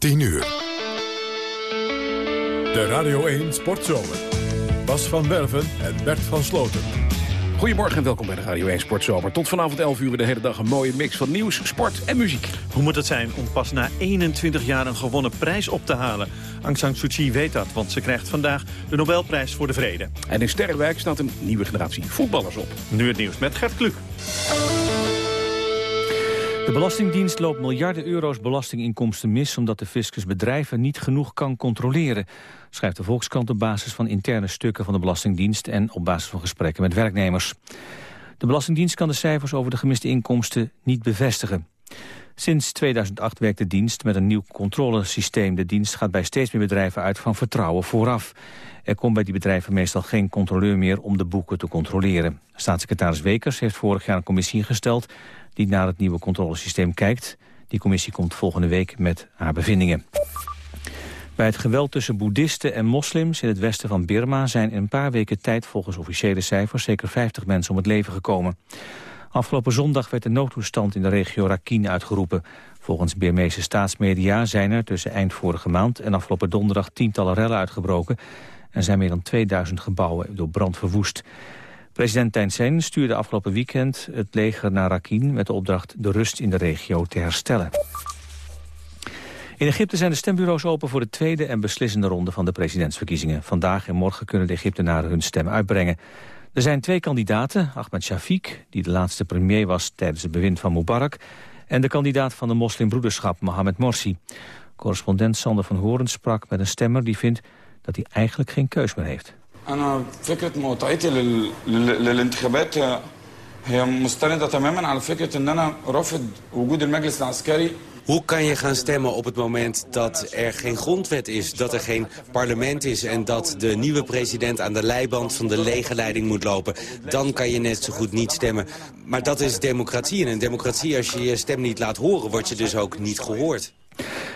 10 uur. De Radio 1 Sportzomer. Bas van Werven en Bert van Sloten. Goedemorgen en welkom bij de Radio 1 Sportzomer. Tot vanavond 11 uur de hele dag een mooie mix van nieuws, sport en muziek. Hoe moet het zijn om pas na 21 jaar een gewonnen prijs op te halen? Aung San Suu Kyi weet dat, want ze krijgt vandaag de Nobelprijs voor de Vrede. En in Sterrenwijk staat een nieuwe generatie voetballers op. Nu het nieuws met Gert Kluk. De Belastingdienst loopt miljarden euro's belastinginkomsten mis... omdat de fiscus bedrijven niet genoeg kan controleren. Schrijft de Volkskrant op basis van interne stukken van de Belastingdienst... en op basis van gesprekken met werknemers. De Belastingdienst kan de cijfers over de gemiste inkomsten niet bevestigen. Sinds 2008 werkt de dienst met een nieuw controlesysteem. De dienst gaat bij steeds meer bedrijven uit van vertrouwen vooraf. Er komt bij die bedrijven meestal geen controleur meer om de boeken te controleren. Staatssecretaris Wekers heeft vorig jaar een commissie ingesteld... die naar het nieuwe controlesysteem kijkt. Die commissie komt volgende week met haar bevindingen. Bij het geweld tussen boeddhisten en moslims in het westen van Birma... zijn in een paar weken tijd volgens officiële cijfers... zeker 50 mensen om het leven gekomen. Afgelopen zondag werd de noodtoestand in de regio Rakhine uitgeroepen. Volgens Birmeese staatsmedia zijn er tussen eind vorige maand... en afgelopen donderdag tientallen rellen uitgebroken... en zijn meer dan 2000 gebouwen door brand verwoest. President Thein stuurde afgelopen weekend het leger naar Rakhine... met de opdracht de rust in de regio te herstellen. In Egypte zijn de stembureaus open voor de tweede en beslissende ronde van de presidentsverkiezingen. Vandaag en morgen kunnen de Egyptenaren hun stem uitbrengen. Er zijn twee kandidaten, Ahmed Shafiq, die de laatste premier was tijdens het bewind van Mubarak, en de kandidaat van de moslimbroederschap, Mohamed Morsi. Correspondent Sander van Horen sprak met een stemmer die vindt dat hij eigenlijk geen keus meer heeft. هي مستندة تماما على فكرة ان انا رافض وجود المجلس العسكري hoe kan je gaan stemmen op het moment dat er geen grondwet is... dat er geen parlement is en dat de nieuwe president... aan de leiband van de legerleiding moet lopen? Dan kan je net zo goed niet stemmen. Maar dat is democratie. En in democratie, als je je stem niet laat horen... word je dus ook niet gehoord.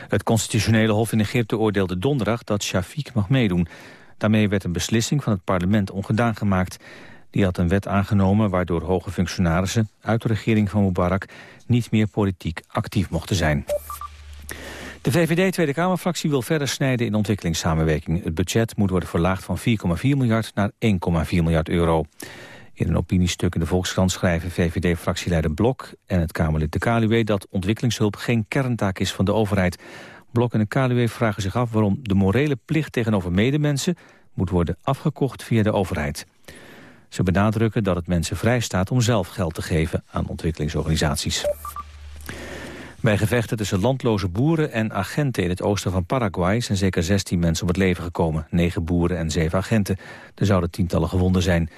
Het constitutionele hof in Egypte oordeelde donderdag dat Shafiq mag meedoen. Daarmee werd een beslissing van het parlement ongedaan gemaakt. Die had een wet aangenomen waardoor hoge functionarissen uit de regering van Mubarak niet meer politiek actief mochten zijn. De VVD Tweede Kamerfractie wil verder snijden in ontwikkelingssamenwerking. Het budget moet worden verlaagd van 4,4 miljard naar 1,4 miljard euro. In een opiniestuk in de Volkskrant schrijven VVD-fractieleider Blok en het Kamerlid de Kaluwe dat ontwikkelingshulp geen kerntaak is van de overheid. Blok en de Kaluwe vragen zich af waarom de morele plicht tegenover medemensen moet worden afgekocht via de overheid. Ze benadrukken dat het mensen vrij staat om zelf geld te geven aan ontwikkelingsorganisaties. Bij gevechten tussen landloze boeren en agenten in het oosten van Paraguay zijn zeker 16 mensen om het leven gekomen. 9 boeren en 7 agenten. Er zouden tientallen gewonden zijn.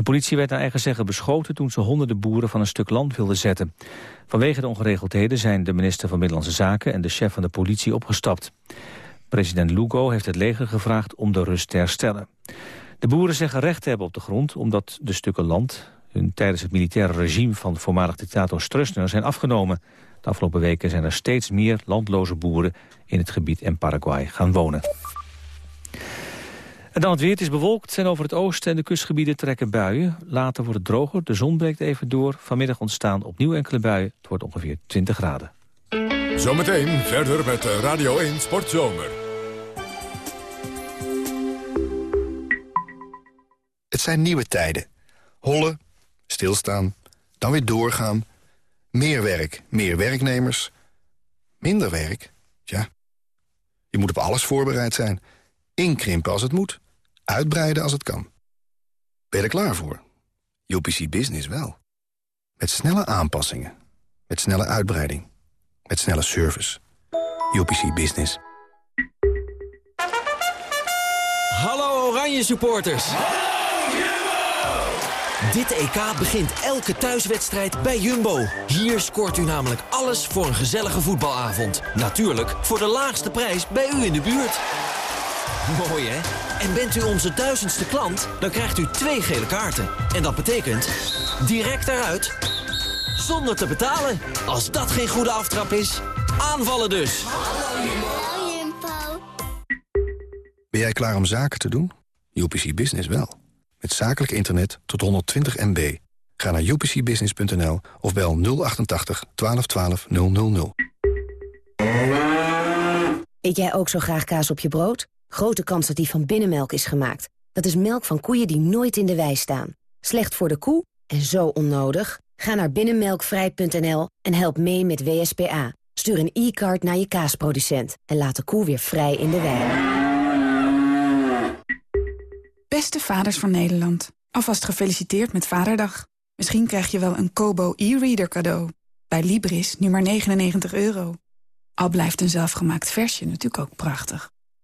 De politie werd naar eigen zeggen beschoten toen ze honderden boeren van een stuk land wilden zetten. Vanwege de ongeregeldheden zijn de minister van Middellandse Zaken en de chef van de politie opgestapt. President Lugo heeft het leger gevraagd om de rust te herstellen. De boeren zeggen recht te hebben op de grond omdat de stukken land... hun tijdens het militaire regime van voormalig dictator Stroessner zijn afgenomen. De afgelopen weken zijn er steeds meer landloze boeren in het gebied en Paraguay gaan wonen. En dan het weer. Het is bewolkt en over het oosten en de kustgebieden trekken buien. Later wordt het droger, de zon breekt even door. Vanmiddag ontstaan opnieuw enkele buien. Het wordt ongeveer 20 graden. Zometeen verder met Radio 1 Sportzomer. Het zijn nieuwe tijden. Hollen, stilstaan, dan weer doorgaan. Meer werk, meer werknemers. Minder werk, ja. Je moet op alles voorbereid zijn. Inkrimpen als het moet. Uitbreiden als het kan. Ben je er klaar voor? UPC Business wel. Met snelle aanpassingen. Met snelle uitbreiding. Met snelle service. UPC Business. Hallo Oranje supporters. Dit EK begint elke thuiswedstrijd bij Jumbo. Hier scoort u namelijk alles voor een gezellige voetbalavond. Natuurlijk voor de laagste prijs bij u in de buurt. Mooi hè? En bent u onze duizendste klant, dan krijgt u twee gele kaarten. En dat betekent direct eruit, zonder te betalen. Als dat geen goede aftrap is, aanvallen dus. Ben jij klaar om zaken te doen? UPC Business wel. Met zakelijk internet tot 120 MB. Ga naar upcbusiness.nl of bel 088 1212 000. Eet jij ook zo graag kaas op je brood? Grote kans dat die van binnenmelk is gemaakt. Dat is melk van koeien die nooit in de wei staan. Slecht voor de koe en zo onnodig? Ga naar binnenmelkvrij.nl en help mee met WSPA. Stuur een e-card naar je kaasproducent en laat de koe weer vrij in de wei. Beste vaders van Nederland, alvast gefeliciteerd met Vaderdag. Misschien krijg je wel een Kobo e-reader cadeau. Bij Libris nu maar 99 euro. Al blijft een zelfgemaakt versje natuurlijk ook prachtig.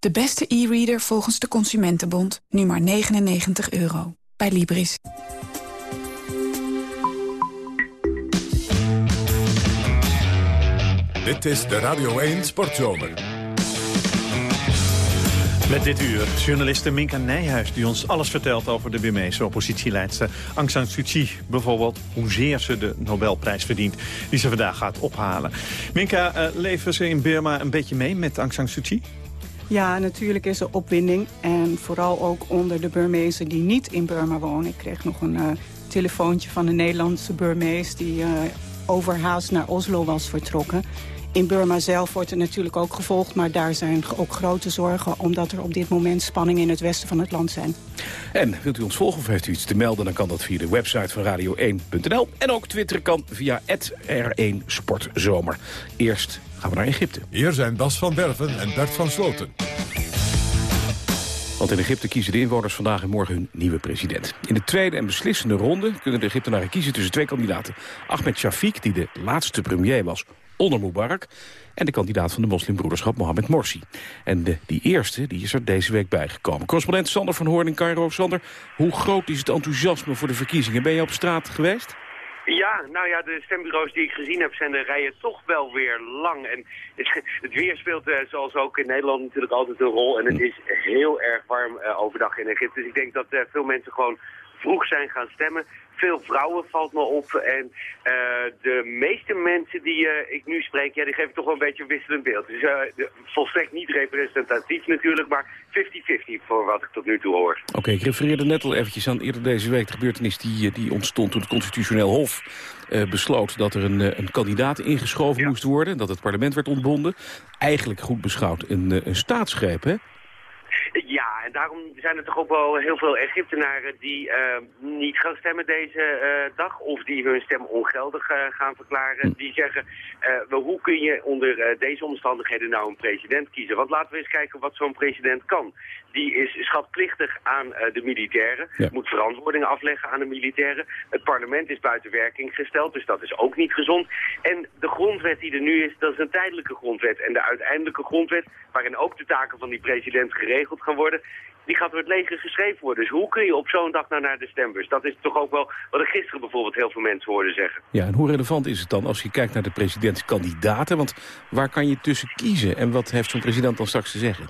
De beste e-reader volgens de Consumentenbond. Nu maar 99 euro. Bij Libris. Dit is de Radio 1 Sportzomer. Met dit uur journaliste Minka Nijhuis... die ons alles vertelt over de Burmeese oppositieleidster Aung San Suu Kyi. Bijvoorbeeld hoezeer ze de Nobelprijs verdient die ze vandaag gaat ophalen. Minka, uh, leven ze in Burma een beetje mee met Aung San Suu Kyi? Ja, natuurlijk is er opwinding. En vooral ook onder de Burmezen die niet in Burma wonen. Ik kreeg nog een uh, telefoontje van een Nederlandse Burmees... die uh, overhaast naar Oslo was vertrokken. In Burma zelf wordt er natuurlijk ook gevolgd... maar daar zijn ook grote zorgen... omdat er op dit moment spanningen in het westen van het land zijn. En wilt u ons volgen of heeft u iets te melden... dan kan dat via de website van radio1.nl. En ook twitteren kan via R1 Sportzomer. Eerst gaan we naar Egypte. Hier zijn Bas van Werven en Bert van Sloten. Want in Egypte kiezen de inwoners vandaag en morgen hun nieuwe president. In de tweede en beslissende ronde kunnen de Egyptenaren kiezen tussen twee kandidaten. Ahmed Shafiq, die de laatste premier was onder Mubarak... en de kandidaat van de moslimbroederschap Mohamed Morsi. En de, die eerste die is er deze week bijgekomen. Correspondent Sander van Hoorn in Cairo. Sander, hoe groot is het enthousiasme voor de verkiezingen? Ben je op straat geweest? Ja, nou ja, de stembureaus die ik gezien heb zijn de rijen toch wel weer lang. En het, weer speelt uh, zoals ook in Nederland natuurlijk altijd een rol. En het is heel erg warm uh, overdag in Egypte. Dus ik denk dat uh, veel mensen gewoon vroeg zijn gaan stemmen veel vrouwen valt me op. En uh, de meeste mensen die uh, ik nu spreek, ja, die geven toch wel een beetje een wisselend beeld. Dus uh, de, volstrekt niet representatief natuurlijk, maar 50-50 voor wat ik tot nu toe hoor. Oké, okay, ik refereerde net al eventjes aan eerder deze week de gebeurtenis die, die ontstond toen het Constitutioneel Hof besloot dat er een, een kandidaat ingeschoven ja. moest worden. Dat het parlement werd ontbonden. Eigenlijk goed beschouwd een, een staatsgreep, hè? Ja, en daarom zijn er toch ook wel heel veel Egyptenaren die uh, niet gaan stemmen deze uh, dag. Of die hun stem ongeldig uh, gaan verklaren. Hm. Die zeggen, hoe kun je onder deze omstandigheden nou een president kiezen? Want laten we eens kijken wat zo'n president kan. Die is schatplichtig aan de militairen. Ja. Moet verantwoordingen afleggen aan de militairen. Het parlement is buiten werking gesteld, dus dat is ook niet gezond. En de grondwet die er nu is, dat is een tijdelijke grondwet. En de uiteindelijke grondwet, waarin ook de taken van die president geregeld gaan worden, die gaat door het leger geschreven worden. Dus hoe kun je op zo'n dag nou naar de stembus? Dat is toch ook wel wat ik gisteren bijvoorbeeld heel veel mensen hoorde zeggen. Ja, en hoe relevant is het dan als je kijkt naar de presidentskandidaten? Want waar kan je tussen kiezen? En wat heeft zo'n president dan straks te zeggen?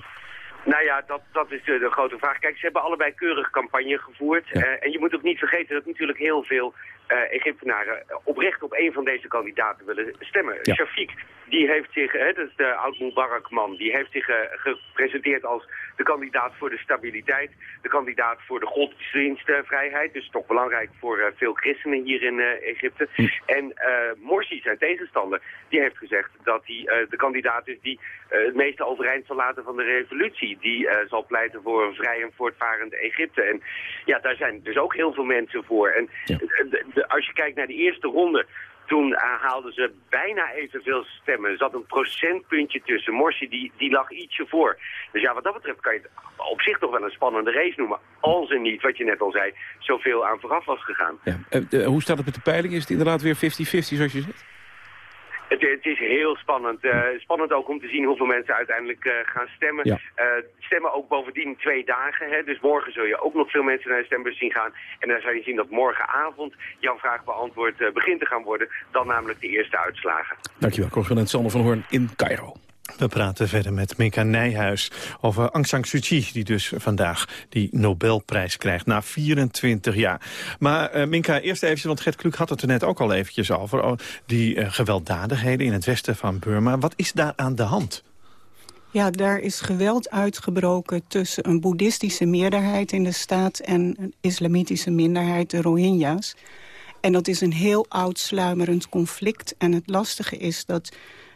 Nou ja, dat, dat is de, de, grote vraag. Kijk, ze hebben allebei keurig campagne gevoerd. Ja. Uh, en je moet ook niet vergeten dat natuurlijk heel veel Egyptenaren oprecht op een van deze kandidaten willen stemmen. Ja. Shafiq, die heeft zich, hè, dat is de oud-Mubarak-man, die heeft zich uh, gepresenteerd als de kandidaat voor de stabiliteit, de kandidaat voor de godsdienstvrijheid, dus toch belangrijk voor uh, veel christenen hier in Egypte. Hm. En Morsi, zijn tegenstander, die heeft gezegd dat hij de kandidaat is die het meeste overeind zal laten van de revolutie. Die zal pleiten voor een vrij en voortvarend Egypte. En ja, daar zijn dus ook heel veel mensen voor. En ja. Als je kijkt naar de eerste ronde, toen uh, haalden ze bijna evenveel stemmen. Er zat een procentpuntje tussen. Morsi die, die lag ietsje voor. Dus ja, wat dat betreft kan je het op zich toch wel een spannende race noemen. Als er niet, wat je net al zei, zoveel aan vooraf was gegaan. Ja. Uh, uh, hoe staat het met de peiling? Is het inderdaad weer 50-50 zoals je zegt? Het, het, is heel spannend. Uh, spannend ook om te zien hoeveel mensen uiteindelijk uh, gaan stemmen. Ja. Uh, stemmen ook bovendien twee dagen. Hè? Dus morgen zul je ook nog veel mensen naar de stembus zien gaan. En dan zal je zien dat morgenavond jouw vraag beantwoord begint te gaan worden. Dan namelijk de eerste uitslagen. Dankjewel, correspondent Sander van Hoorn in Cairo. We praten verder met Minka Nijhuis over Aung San Suu Kyi... die dus vandaag die Nobelprijs krijgt na 24 jaar. Maar uh, Minka, eerst even, want Gert Kluk had het er net ook al eventjes over... Oh, die uh, gewelddadigheden in het westen van Burma. Wat is daar aan de hand? Ja, daar is geweld uitgebroken tussen een boeddhistische meerderheid in de staat... en een islamitische minderheid, de Rohingya's. En dat is een heel oud sluimerend conflict. En het lastige is dat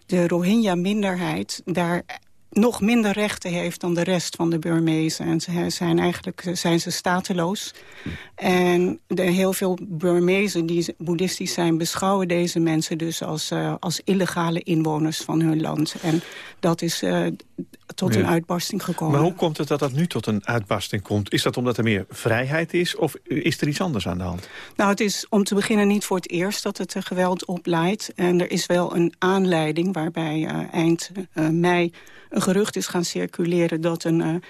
de Rohingya-minderheid daar nog minder rechten heeft dan de rest van de Burmezen. En ze zijn eigenlijk zijn ze stateloos. En de, heel veel Burmezen die boeddhistisch zijn... beschouwen deze mensen dus als, uh, als illegale inwoners van hun land. En dat is uh, tot een uitbarsting gekomen. Maar hoe komt het dat dat nu tot een uitbarsting komt? Is dat omdat er meer vrijheid is of is er iets anders aan de hand? Nou, het is om te beginnen niet voor het eerst dat het geweld opleidt. En er is wel een aanleiding waarbij eind mei een gerucht is gaan circuleren dat een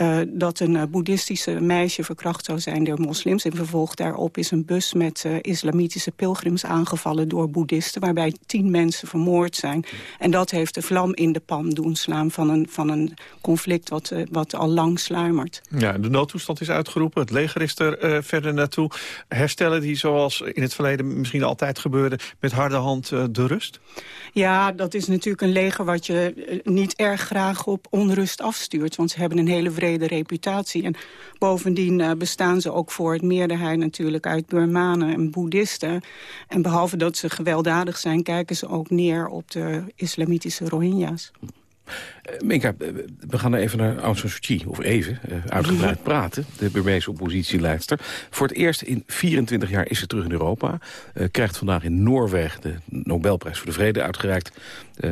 uh, dat een uh, boeddhistische meisje verkracht zou zijn door moslims. En vervolg daarop is een bus met uh, islamitische pilgrims aangevallen door boeddhisten... waarbij tien mensen vermoord zijn. En dat heeft de vlam in de pan doen slaan van een, van een conflict wat, wat al lang sluimert. Ja, de noodtoestand is uitgeroepen, het leger is er verder naartoe. Herstellen die zoals in het verleden misschien altijd gebeurde... met harde hand de rust? Ja, dat is natuurlijk een leger wat je niet erg graag op onrust afstuurt. Want ze hebben een hele brede reputatie. En bovendien uh, bestaan ze ook voor het meerderheid natuurlijk uit Burmanen en Boeddhisten. En behalve dat ze gewelddadig zijn, kijken ze ook neer op de islamitische Rohingya's. Uh, Minka, we gaan even naar Aung San Suu Kyi, of even, uh, uitgebreid praten. De Burmeese oppositieleidster. Voor het eerst in 24 jaar is ze terug in Europa. Krijgt vandaag in Noorwegen de Nobelprijs voor de Vrede uitgereikt.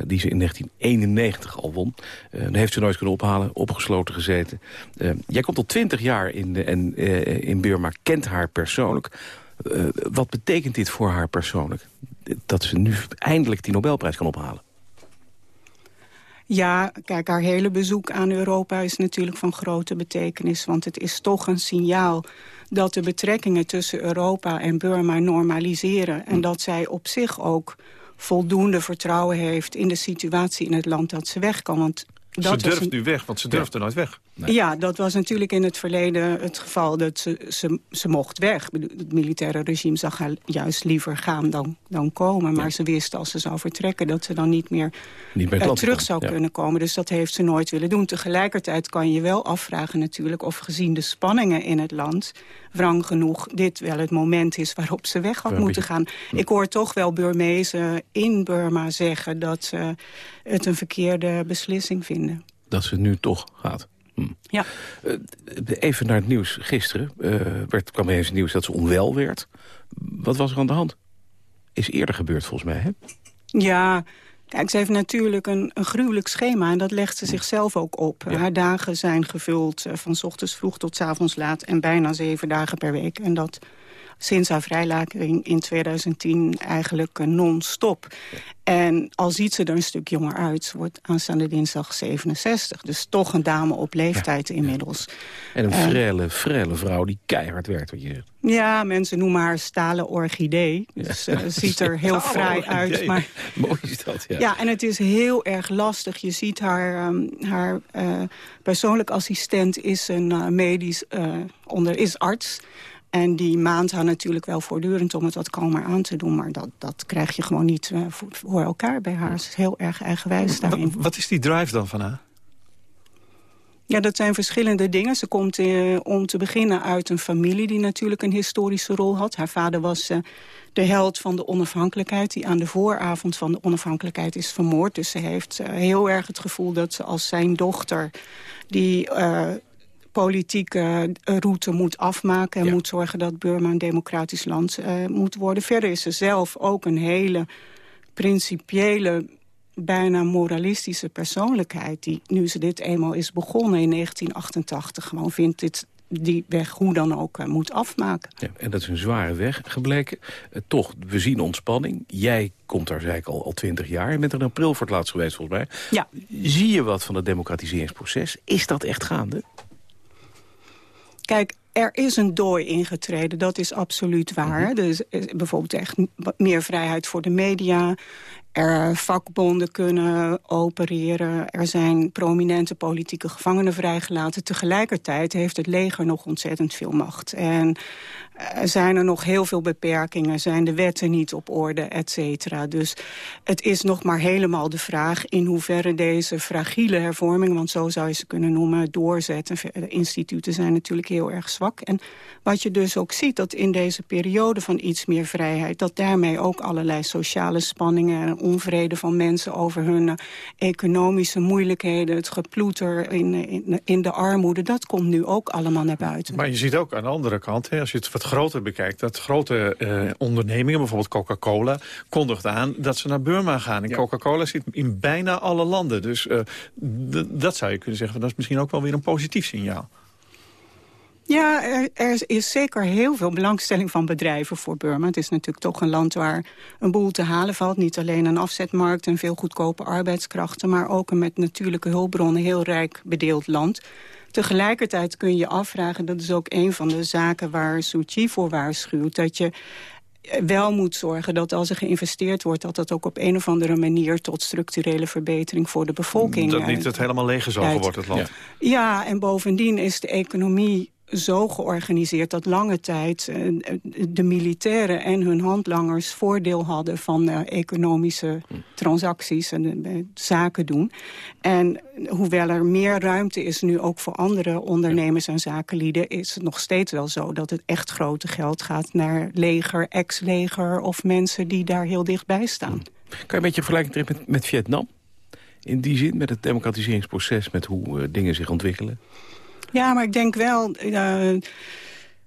die ze in 1991 al won. dan heeft ze nooit kunnen ophalen, opgesloten gezeten. jij komt al 20 jaar in, en, in Burma, kent haar persoonlijk. wat betekent dit voor haar persoonlijk? Dat ze nu eindelijk die Nobelprijs kan ophalen? Ja, kijk, haar hele bezoek aan Europa is natuurlijk van grote betekenis. Want het is toch een signaal dat de betrekkingen tussen Europa en Burma normaliseren. En dat zij op zich ook voldoende vertrouwen heeft in de situatie in het land dat ze weg kan. Want dat ze durft nu weg, want ze durfde nooit weg. Ja, dat was natuurlijk in het verleden het geval dat ze, ze, ze mocht weg. Het militaire regime zag haar juist liever gaan dan, dan komen. Maar ze wist als ze zou vertrekken dat ze dan niet meer, niet meer uh, terug zou kunnen komen. Dus dat heeft ze nooit willen doen. Tegelijkertijd kan je wel afvragen natuurlijk of gezien de spanningen in het land... wrang genoeg dit wel het moment is waarop ze weg had moeten gaan. Ik hoor toch wel Burmezen in Burma zeggen dat ze het een verkeerde beslissing vinden. Dat ze nu toch gaat? Hm. Ja. Uh, even naar het nieuws. Gisteren uh, werd, kwam eens het nieuws dat ze onwel werd. Wat was er aan de hand? Is eerder gebeurd volgens mij, hè? Ja, Kijk, ze heeft natuurlijk een, een gruwelijk schema en dat legt ze zichzelf ook op. Ja. Haar dagen zijn gevuld van s ochtends vroeg tot s avonds laat en bijna zeven dagen per week. En dat sinds haar vrijlating in 2010 eigenlijk non-stop. En al ziet ze er een stuk jonger uit. Ze wordt aanstaande dinsdag 67. Dus toch een dame op leeftijd inmiddels. En een frele, frele vrouw die keihard werkt, wat je zegt. Ja, mensen noemen haar stalen orchidee. Dus uh, ziet er heel fraai uit. Maar... Mooi is dat, ja. Ja, en het is heel erg lastig. Je ziet haar, um, haar uh, persoonlijk assistent is een medisch onder, is arts. En die maand haar natuurlijk wel voortdurend om het wat kalmer aan te doen. Maar dat, dat krijg je gewoon niet uh, voor, elkaar bij haar. Ze is heel erg eigenwijs daarin. Wat, wat, is die drive dan van haar? Ja, dat zijn verschillende dingen. Ze komt uh, om te beginnen uit een familie die natuurlijk een historische rol had. Haar vader was uh, de held van de onafhankelijkheid... die aan de vooravond van de onafhankelijkheid is vermoord. Dus ze heeft heel erg het gevoel dat ze als zijn dochter... die politieke eh, route moet afmaken... en moet zorgen dat Burma een democratisch land uh, moet worden. Verder is ze zelf ook een hele principiële bijna moralistische persoonlijkheid... die, nu ze dit eenmaal is begonnen in 1988... gewoon vindt dit die weg hoe dan ook uh, moet afmaken. Ja, en dat is een zware weg gebleken. Uh, toch, we zien ontspanning. Jij komt daar, zei ik, al, al twintig jaar. Je bent er in april voor het laatst geweest, volgens mij. Ja. Zie je wat van het democratiseringsproces? Is dat echt gaande? Kijk, er is een dooi ingetreden, dat is absoluut waar. Mm Dus bijvoorbeeld echt meer vrijheid voor de media. er vakbonden kunnen opereren. Er zijn prominente politieke gevangenen vrijgelaten. Tegelijkertijd heeft het leger nog ontzettend veel macht. En zijn er nog heel veel beperkingen. Zijn de wetten niet op orde, et cetera. Dus het is nog maar helemaal de vraag... in hoeverre deze fragiele hervorming... want zo zou je ze kunnen noemen, doorzetten. De instituten zijn natuurlijk heel erg zwak. En wat je dus ook ziet, dat in deze periode van iets meer vrijheid... dat daarmee ook allerlei sociale spanningen en onvrede van mensen... over hun economische moeilijkheden, het geploeter in, in, in, de armoede... dat komt nu ook allemaal naar buiten. Maar je ziet ook aan de andere kant, hè, als je het groter bekijkt... dat grote uh, ondernemingen, bijvoorbeeld Coca-Cola, kondigt aan... dat ze naar Burma gaan. En ja. Coca-Cola zit in bijna alle landen. Dus uh, dat zou je kunnen zeggen, dat is misschien ook wel weer een positief signaal. Ja, er, er, is zeker heel veel belangstelling van bedrijven voor Burma. Het is natuurlijk toch een land waar een boel te halen valt. Niet alleen een afzetmarkt en veel goedkope arbeidskrachten... maar ook een met natuurlijke hulpbronnen heel rijk bedeeld land. Tegelijkertijd kun je afvragen, dat is ook een van de zaken waar Suu Kyi voor waarschuwt... dat je wel moet zorgen dat als er geïnvesteerd wordt... dat dat ook op een of andere manier tot structurele verbetering voor de bevolking... Dat niet het helemaal leeggezogen wordt, het land. Ja, en bovendien is de economie zo georganiseerd dat lange tijd uh, de militairen en hun handlangers voordeel hadden van uh, economische transacties en uh, zaken doen. En hoewel er meer ruimte is nu ook voor andere ondernemers en zakenlieden, is het nog steeds wel zo dat het echt grote geld gaat naar leger, ex-leger of mensen die daar heel dichtbij staan. Kan je een beetje vergelijking trekken met, met Vietnam? In die zin, met het democratiseringsproces, met hoe dingen zich ontwikkelen? Ja, maar ik denk wel... Uh,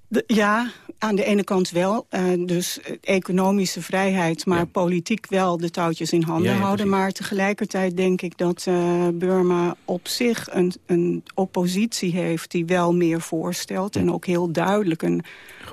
de, ja, aan de ene kant wel. Uh, dus economische vrijheid, maar ja. politiek wel de touwtjes in handen ja, ja, houden. Maar tegelijkertijd denk ik dat uh, Burma op zich een, een oppositie heeft... die wel meer voorstelt en ook heel duidelijk een,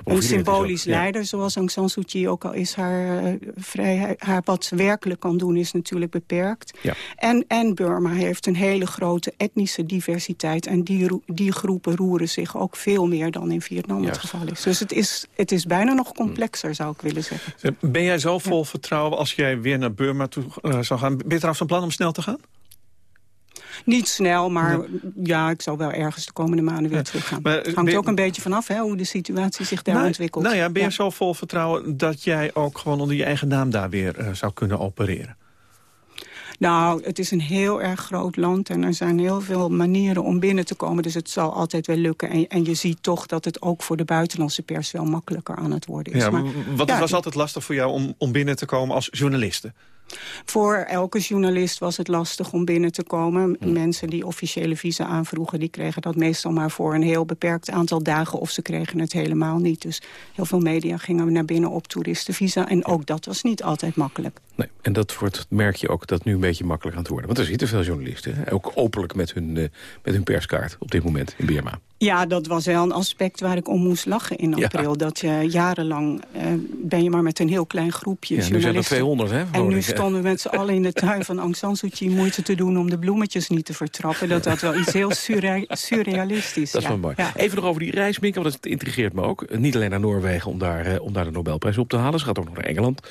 een symbolisch leider... zoals Aung San Suu Kyi ook al is. Haar, uh, vrijheid, haar wat ze werkelijk kan doen is natuurlijk beperkt. En, en Burma heeft een hele grote etnische diversiteit. En die, die groepen roeren zich ook veel meer dan in Vietnam het geval is. Dus het is, het is bijna nog complexer, zou ik willen zeggen. Ben jij zo vol ja. vertrouwen als jij weer naar Burma toe uh, zou gaan? Ben je trouwens van plan om snel te gaan? Niet snel, maar ja. ja, ik zou wel ergens de komende maanden weer ja. terug gaan. Het hangt ook een beetje vanaf hè, hoe de situatie zich daar nou, ontwikkelt. Nou ja, ben je zo vol vertrouwen dat jij ook gewoon onder je eigen naam daar weer uh, zou kunnen opereren? Nou, het is een heel erg groot land en er zijn heel veel manieren om binnen te komen. Dus het zal altijd wel lukken. En, en je ziet toch dat het ook voor de buitenlandse pers wel makkelijker aan het worden is. Ja, maar, wat ja, was altijd lastig voor jou om, om binnen te komen als journaliste? Voor elke journalist was het lastig om binnen te komen. Hmm. Mensen die officiële visa aanvroegen... die kregen dat meestal maar voor een heel beperkt aantal dagen... of ze kregen het helemaal niet. Dus heel veel media gingen naar binnen op toeristenvisa. En ook dat was niet altijd makkelijk. Nee, en dat wordt, merk je ook dat nu een beetje makkelijker aan het worden. Want er zitten veel journalisten, hè? ook openlijk met hun, uh, met hun perskaart op dit moment in Burma. Ja, dat was wel een aspect waar ik om moest lachen in april. Ja. Dat je jarenlang uh, ben je maar met een heel klein groepje ja, journalisten. Nu zijn er 200, hè? En nu stonden we met z'n allen in de tuin van Aung San Suu Kyi moeite te doen om de bloemetjes niet te vertrappen. Dat had wel iets heel surre surrealistisch. Dat is ja. wel mooi. Even nog over die reis, want het intrigeert me ook. Niet alleen naar Noorwegen om daar, uh, om daar de Nobelprijs op te halen. Ze gaat ook nog naar Engeland.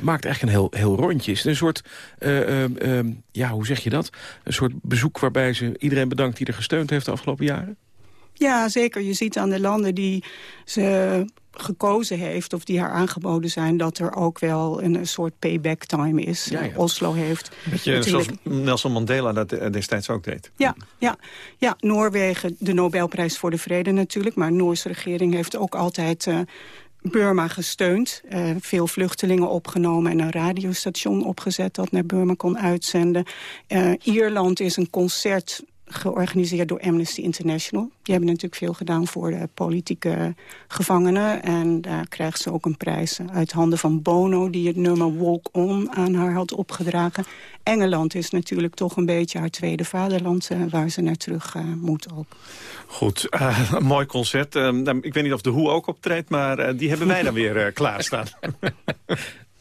Maakt eigenlijk een heel, heel rondje. Is het een soort, ja, hoe zeg je dat? Een soort bezoek waarbij ze iedereen bedankt die er gesteund heeft de afgelopen jaren? Ja, zeker. Je ziet aan de landen die ze gekozen heeft... of die haar aangeboden zijn... dat er ook wel een, een soort payback time is. Ja, ja. Oslo heeft... Beetje zoals Nelson Mandela dat destijds ook deed. Ja, ja, ja, Noorwegen, de Nobelprijs voor de Vrede natuurlijk... maar de Noorse regering heeft ook altijd... Uh, Burma gesteund. Uh, veel vluchtelingen opgenomen en een radiostation opgezet... dat naar Burma kon uitzenden. Uh, Ierland is een concert georganiseerd door Amnesty International. Die hebben natuurlijk veel gedaan voor de politieke gevangenen. En daar krijgt ze ook een prijs uit handen van Bono... die het nummer Walk On aan haar had opgedragen. Engeland is natuurlijk toch een beetje haar tweede vaderland... Uh, waar ze naar terug uh, moet ook. Goed, uh, een mooi concert. ik weet niet of de Hoe ook optreedt... maar die hebben wij dan weer klaarstaan.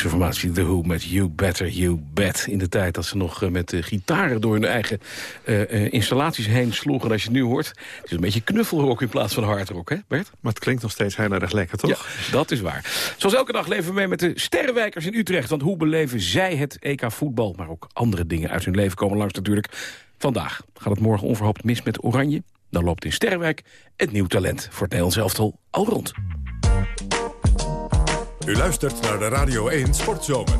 Britse formatie The Who met You Better You Bet. In de tijd dat ze nog uh, met uh, gitaren door hun eigen uh, installaties heen sloegen. Als je het nu hoort, het is een beetje knuffelrock in plaats van hardrock, hè Bert? Maar het klinkt nog steeds heel erg lekker, toch? Ja, dat is waar. Zoals elke dag leven we mee met de sterrenwijkers in Utrecht. Want hoe beleven zij het EK voetbal? Maar ook andere dingen uit hun leven komen langs natuurlijk. Vandaag gaat het morgen onverhoopt mis met Oranje. Dan loopt in Sterrenwijk het nieuw talent voor het Nederlands elftal al rond. U luistert naar de Radio 1 Sportzomer.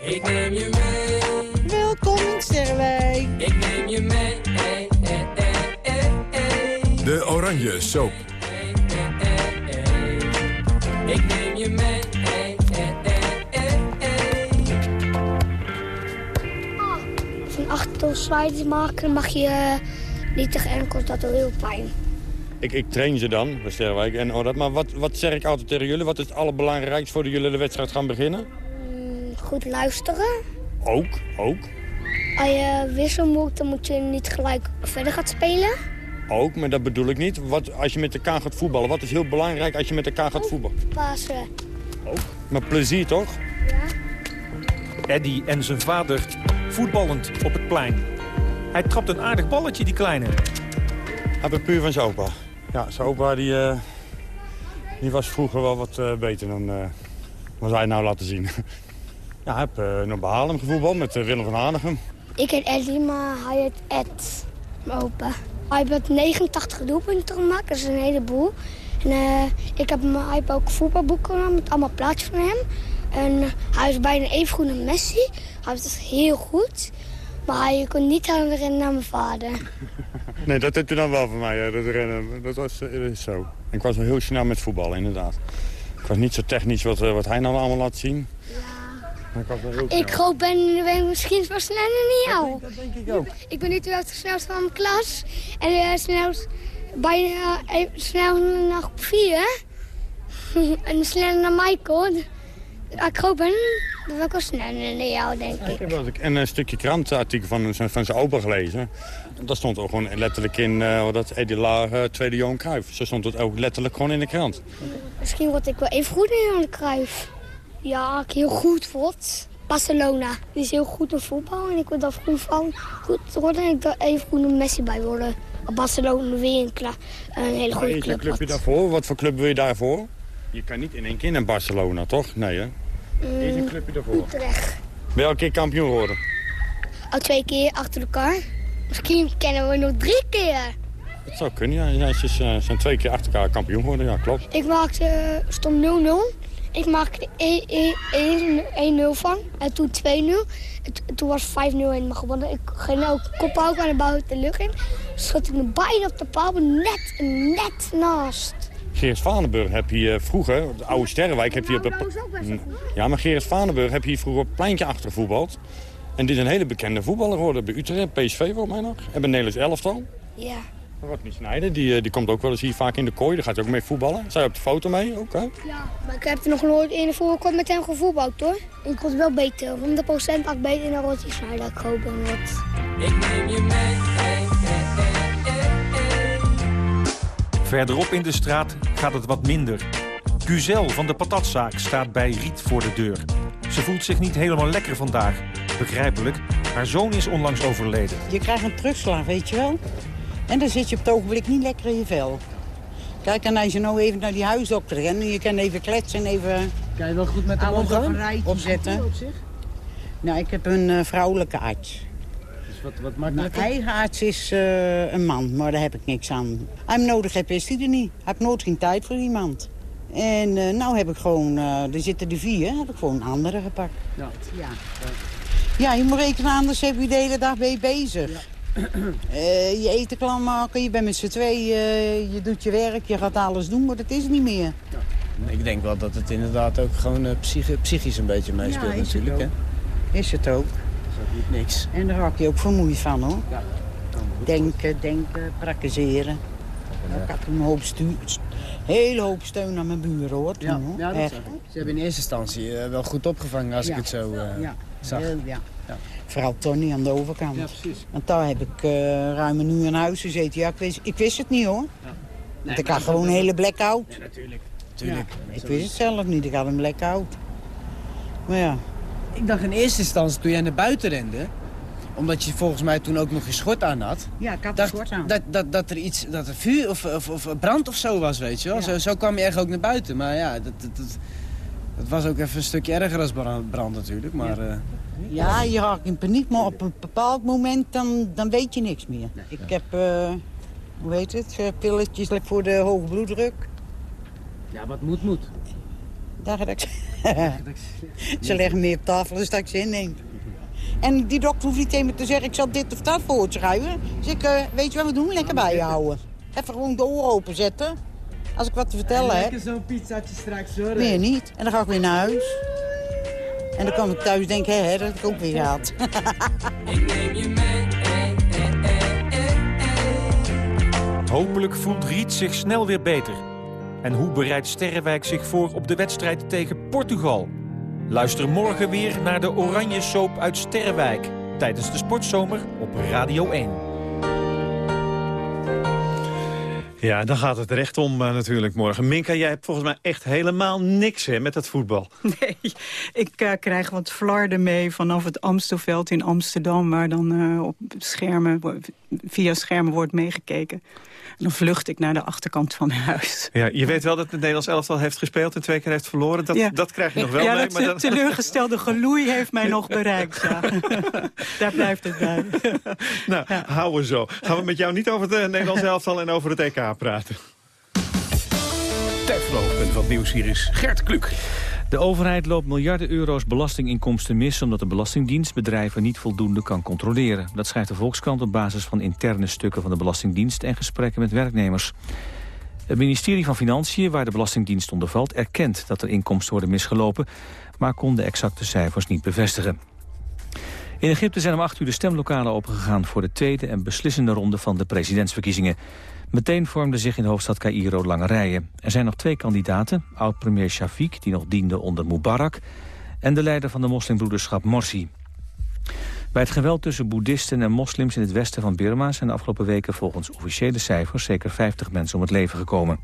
Ik neem je mee. Welkom in Sterrenwijk. Ik neem je mee. Hey, hey, hey, hey, De Oranje Soap. Ik neem je mee. Oh, van achter slides maken mag je niet tegen enkels, dat is heel pijn. Ik, ik train ze dan bij Sterwijk. En, oh, dat, maar wat, wat zeg ik altijd tegen jullie? Wat is het allerbelangrijkste voor jullie de wedstrijd gaan beginnen? Mm, goed luisteren. Ook, ook. Als je wissel moet, dan moet je niet gelijk verder gaan spelen. Ook, maar dat bedoel ik niet. Wat, als je met elkaar gaat voetballen, wat is heel belangrijk als je met elkaar gaat voetballen? Pasen. Ook. Met plezier, toch? Ja. Eddie en zijn vader voetballend op het plein. Hij trapt een aardig balletje, die kleine. Heb ik puur van zijn opa. Ja, zijn opa die, uh, die was vroeger wel wat uh, beter dan uh, wat wij nou laten zien. ja, heb nog bij met Willem van Hanegem. Ik heet Eddie, maar hij heet Ed, mijn opa. Hij heeft 89 doelpunten gemaakt, dat is een heleboel. En ik heb, hij heeft ook voetbalboeken gedaan met allemaal plaatjes van hem. En hij is bijna even goed als Messi. Hij is heel goed. Maar je kon niet herinneren naar mijn vader. Nee, dat heb je dan wel van mij, dat rennen. Dat was dat is zo. Ik was wel heel snel met voetballen, inderdaad. Ik was niet zo technisch wat, wat hij nou allemaal laat zien. Ja. Ik, was wel heel ik groot ben, ben misschien wel sneller dan jou. Dat denk, ik ook. Ik ben niet de snelste van mijn klas. En uh, snelst, bijna uh, snel naar groep 4. en sneller naar Michael. Ik groot ben, dat wil ik wel sneller dan jou, denk ik. ik heb wel een, stukje krantenartikel van, van zijn opa gelezen. Dat stond ook gewoon letterlijk in uh, dat Eddie Laar, tweede Johan Cruijff. Zo stond het ook letterlijk gewoon in de krant. Misschien word ik wel even goed in Johan Cruijff. Ja, ik heel goed word. Barcelona. Die is heel goed in voetbal en ik wil daar goed van goed worden. En ik wil even goed een Messi bij worden. Barcelona weer een, een hele goede club. club je daarvoor? Wat voor club wil je daarvoor? Je kan niet in één keer naar Barcelona, toch? Nee, hè? Mm, Eén een clubje daarvoor. Utrecht. Al keer kampioen worden? Al twee keer achter elkaar. Misschien kennen we nog drie keer. Dat zou kunnen, ja. Ze zijn twee keer achter elkaar kampioen geworden, ja, klopt. Ik maakte, stond 0-0. Ik maakte 1-0 van. En toen 2-0. En toen was 5-0 en gewonnen. Ik ging ook kop ook aan de buiten de lucht in. Schot ik me bijna op de paal, net, net naast. Geert Vanenburg heb hier vroeger, de oude Sterrenwijk... Heb hier op de... Ja, maar Geert Vanenburg heb hier vroeger op het pleintje achter gevoetbald. En dit is een hele bekende voetballer geworden bij Utrecht, PSV volgens mij nog. En bij Nederlands elftal. Ja. Rodney Snijder, die, die komt ook wel eens hier vaak in de kooi. Daar gaat hij ook mee voetballen. Zij op de foto mee ook, hè? Ja, maar ik heb er nog nooit in de voorkant met hem gevoetbald, hoor. Ik word wel beter. 100% ook beter dan Rodney Snijder. Ik hoop wat. Ik neem je mee. Verderop in de straat gaat het wat minder. Guzel van de patatzaak staat bij Riet voor de deur. Ze voelt zich niet helemaal lekker vandaag. Begrijpelijk, haar zoon is onlangs overleden. Je krijgt een terugslag, weet je wel. En dan zit je op het ogenblik niet lekker in je vel. Kijk, en als je nou even naar die huisdokter gaat... en je kan even kletsen en even... Kan je wel goed met de rijtje opzetten. Op zich? Nou, ik heb een uh, vrouwelijke arts. Wat, wat arts is uh, een man, maar daar heb ik niks aan. Hij hem nodig heeft, is hij er niet. Hij heeft nooit geen tijd voor iemand. En uh, nou heb ik gewoon, er zitten er vier, heb ik gewoon een andere gepakt. Ja. Ja. ja, je moet rekenen, anders heb je de hele dag mee bezig. Ja. Uh, je eten klaarmaken, je bent met z'n twee, uh, je doet je werk, je gaat alles doen, maar dat is niet meer. Ja. Ik denk wel dat het inderdaad ook gewoon uh, psych psychisch een beetje meespeelt ja, natuurlijk. Het hè? Is het ook. Dat niks. En daar raak je ook vermoeid van hoor. Ja. Denken, denken, praktiseren. Ja. Ik had een hoop stuur, hele hoop steun aan mijn buren hoor. Toen, ja, hoor. ja, dat ik. Ze hebben in eerste instantie wel goed opgevangen als ja. ik het zo ja. zag. Heel, ja. Ja. Vooral Tony aan de overkant. Ja, precies. Want daar heb ik uh, ruim een uur in huis gezeten. Ja, ik wist, ik wist het niet hoor. Ja. Nee, ik had gewoon een hele blackout. Ja, natuurlijk. ik wist het zelf niet, ik had een blackout. Maar ja. Ik dacht in eerste instantie, toen jij naar buiten rende... omdat je volgens mij toen ook nog je schort aan had... Ja, ik had dacht, schort aan. Dat, dat, dat er iets, dat er vuur of, of, of brand of zo was, weet je wel. Zo, zo kwam je echt ook naar buiten. Maar ja, dat, dat, dat, dat was ook even een stukje erger als brand, brand natuurlijk. Maar, eh, Ja, je raakt in paniek, maar op een bepaald moment dan, dan weet je niks meer. Ik heb, eh, hoe heet het, eh, pilletjes voor de hoge bloeddruk. Ja, wat moet, moet. Ik Ze leggen meer op tafel dus dat ik ze inneem. En die dokter hoeft niet tegen me te zeggen, ik zal dit of dat voorschrijven. Dus ik, eh, weet je wat we doen? Lekker bij je houden. Even gewoon de oren openzetten. Als ik wat te vertellen heb. Lekker zo'n pizzaatje straks, hoor. Meer niet. En dan ga ik weer naar huis. En dan kan ik thuis denken, hè, hè, dat heb ik ook weer gehad. Ik neem je mee. Hopelijk voelt Riet zich snel weer beter. En hoe bereidt Sterrenwijk zich voor op de wedstrijd tegen Portugal? Luister morgen weer naar de Oranje Soap uit Sterrenwijk... tijdens de Sportzomer op Radio 1. Ja, dan gaat het recht om eh, natuurlijk morgen. Minka, jij hebt volgens mij echt helemaal niks hè, met het voetbal. Nee, ik eh, krijg wat flarden mee vanaf het Amstelveld in Amsterdam... waar dan eh, op schermen, via schermen wordt meegekeken. En dan vlucht ik naar de achterkant van mijn huis. Ja, je weet wel dat het Nederlands elftal heeft gespeeld en twee keer heeft verloren. Dat, Ja. dat krijg je nog wel ja, mee. dat Maar dan... teleurgestelde geloei heeft mij nog bereikt. Ja. Daar blijft het bij. Nou, houden we zo. Gaan we met jou niet over het eh, Nederlands elftal en over het EK praten. Tijd voor de hoofdpunten van het nieuws hier is Gert Kluk. De overheid loopt miljarden euro's belastinginkomsten mis... omdat de Belastingdienst bedrijven niet voldoende kan controleren. Dat schrijft de Volkskrant op basis van interne stukken van de Belastingdienst... en gesprekken met werknemers. Het ministerie van Financiën, waar de Belastingdienst onder valt... erkent dat er inkomsten worden misgelopen... maar kon de exacte cijfers niet bevestigen. In Egypte zijn om 8 uur de stemlokalen opengegaan... voor de tweede en beslissende ronde van de presidentsverkiezingen. Meteen vormden zich in de hoofdstad Cairo lange rijen. Er zijn nog twee kandidaten, oud-premier Shafiq, die nog diende onder Mubarak... en de leider van de moslimbroederschap Morsi. Bij het geweld tussen boeddhisten en moslims in het westen van Burma... zijn de afgelopen weken volgens officiële cijfers zeker 50 mensen om het leven gekomen.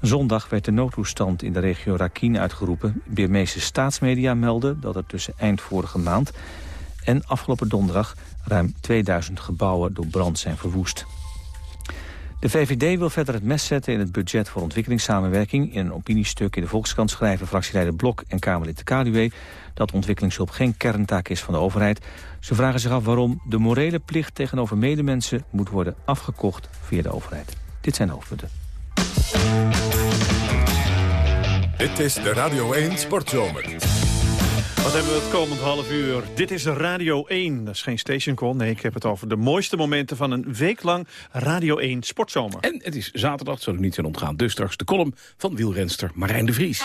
Zondag werd de noodtoestand in de regio Rakhine uitgeroepen. Birmeese staatsmedia melden dat er tussen eind vorige maand... en afgelopen donderdag ruim 2000 gebouwen door brand zijn verwoest. De VVD wil verder het mes zetten in het budget voor ontwikkelingssamenwerking. In een opiniestuk in de Volkskrant schrijven fractieleider Blok en Kamerlid de Kaduwe... dat ontwikkelingshulp geen kerntaak is van de overheid. Ze vragen zich af waarom de morele plicht tegenover medemensen... moet worden afgekocht via de overheid. Dit zijn de hoofdpunten. Dit is de Radio 1 Sportzomer. Wat hebben we het komend half uur? Dit is Radio 1. Dat is geen stationcall. Nee, ik heb het over de mooiste momenten van een week lang Radio 1 Sportzomer. En het is zaterdag, zal u niet zijn ontgaan. Dus straks de column van wielrenster Marijn de Vries.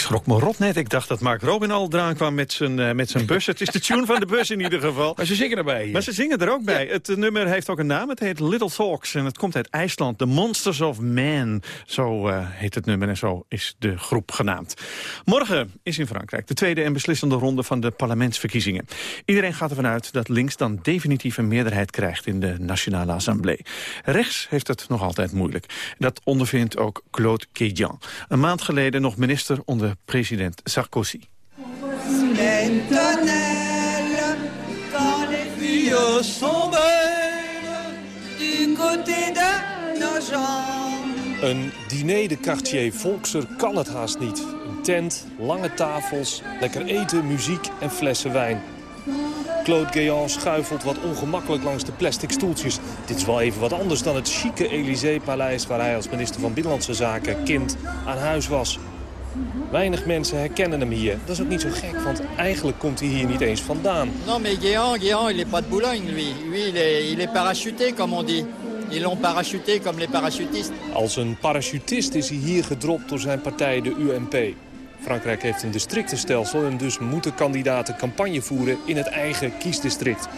Ik schrok me rot net. Ik dacht dat Mark Robin al eraan kwam met zijn, eh, met zijn bus. Het is de tune van de bus in ieder geval. Maar ze zingen erbij. hier. Maar ze zingen er ook bij. Het eh, nummer heeft ook een naam. Het heet Little Talks en het komt uit IJsland. The Monsters of Man. Zo eh, heet het nummer en zo is de groep genaamd. Morgen is in Frankrijk de tweede en beslissende ronde van de parlementsverkiezingen. Iedereen gaat ervan uit dat links dan definitief een meerderheid krijgt in de Nationale Assemblée. Rechts heeft het nog altijd moeilijk. Dat ondervindt ook Claude Guégan. Een maand geleden nog minister onder president Sarkozy. Een diner de quartier Volkser kan het haast niet. Een tent, lange tafels, lekker eten, muziek en flessen wijn. Claude Guéant schuifelt wat ongemakkelijk langs de plastic stoeltjes. Dit is wel even wat anders dan het chique Élysée-paleis... waar hij als minister van Binnenlandse Zaken kind aan huis was. Weinig mensen herkennen hem hier. Dat is ook niet zo gek, want eigenlijk komt hij hier niet eens vandaan. Non, mais Guéant, Guéant, il est pas de Boulogne, lui. Lui, il est, il est parachuté, comme on dit. Ils l'ont parachuté comme les parachutistes. Als een parachutist is hij hier gedropt door zijn partij, de UMP. Frankrijk heeft een districtenstelsel en dus moeten kandidaten campagne voeren in het eigen kiesdistrict.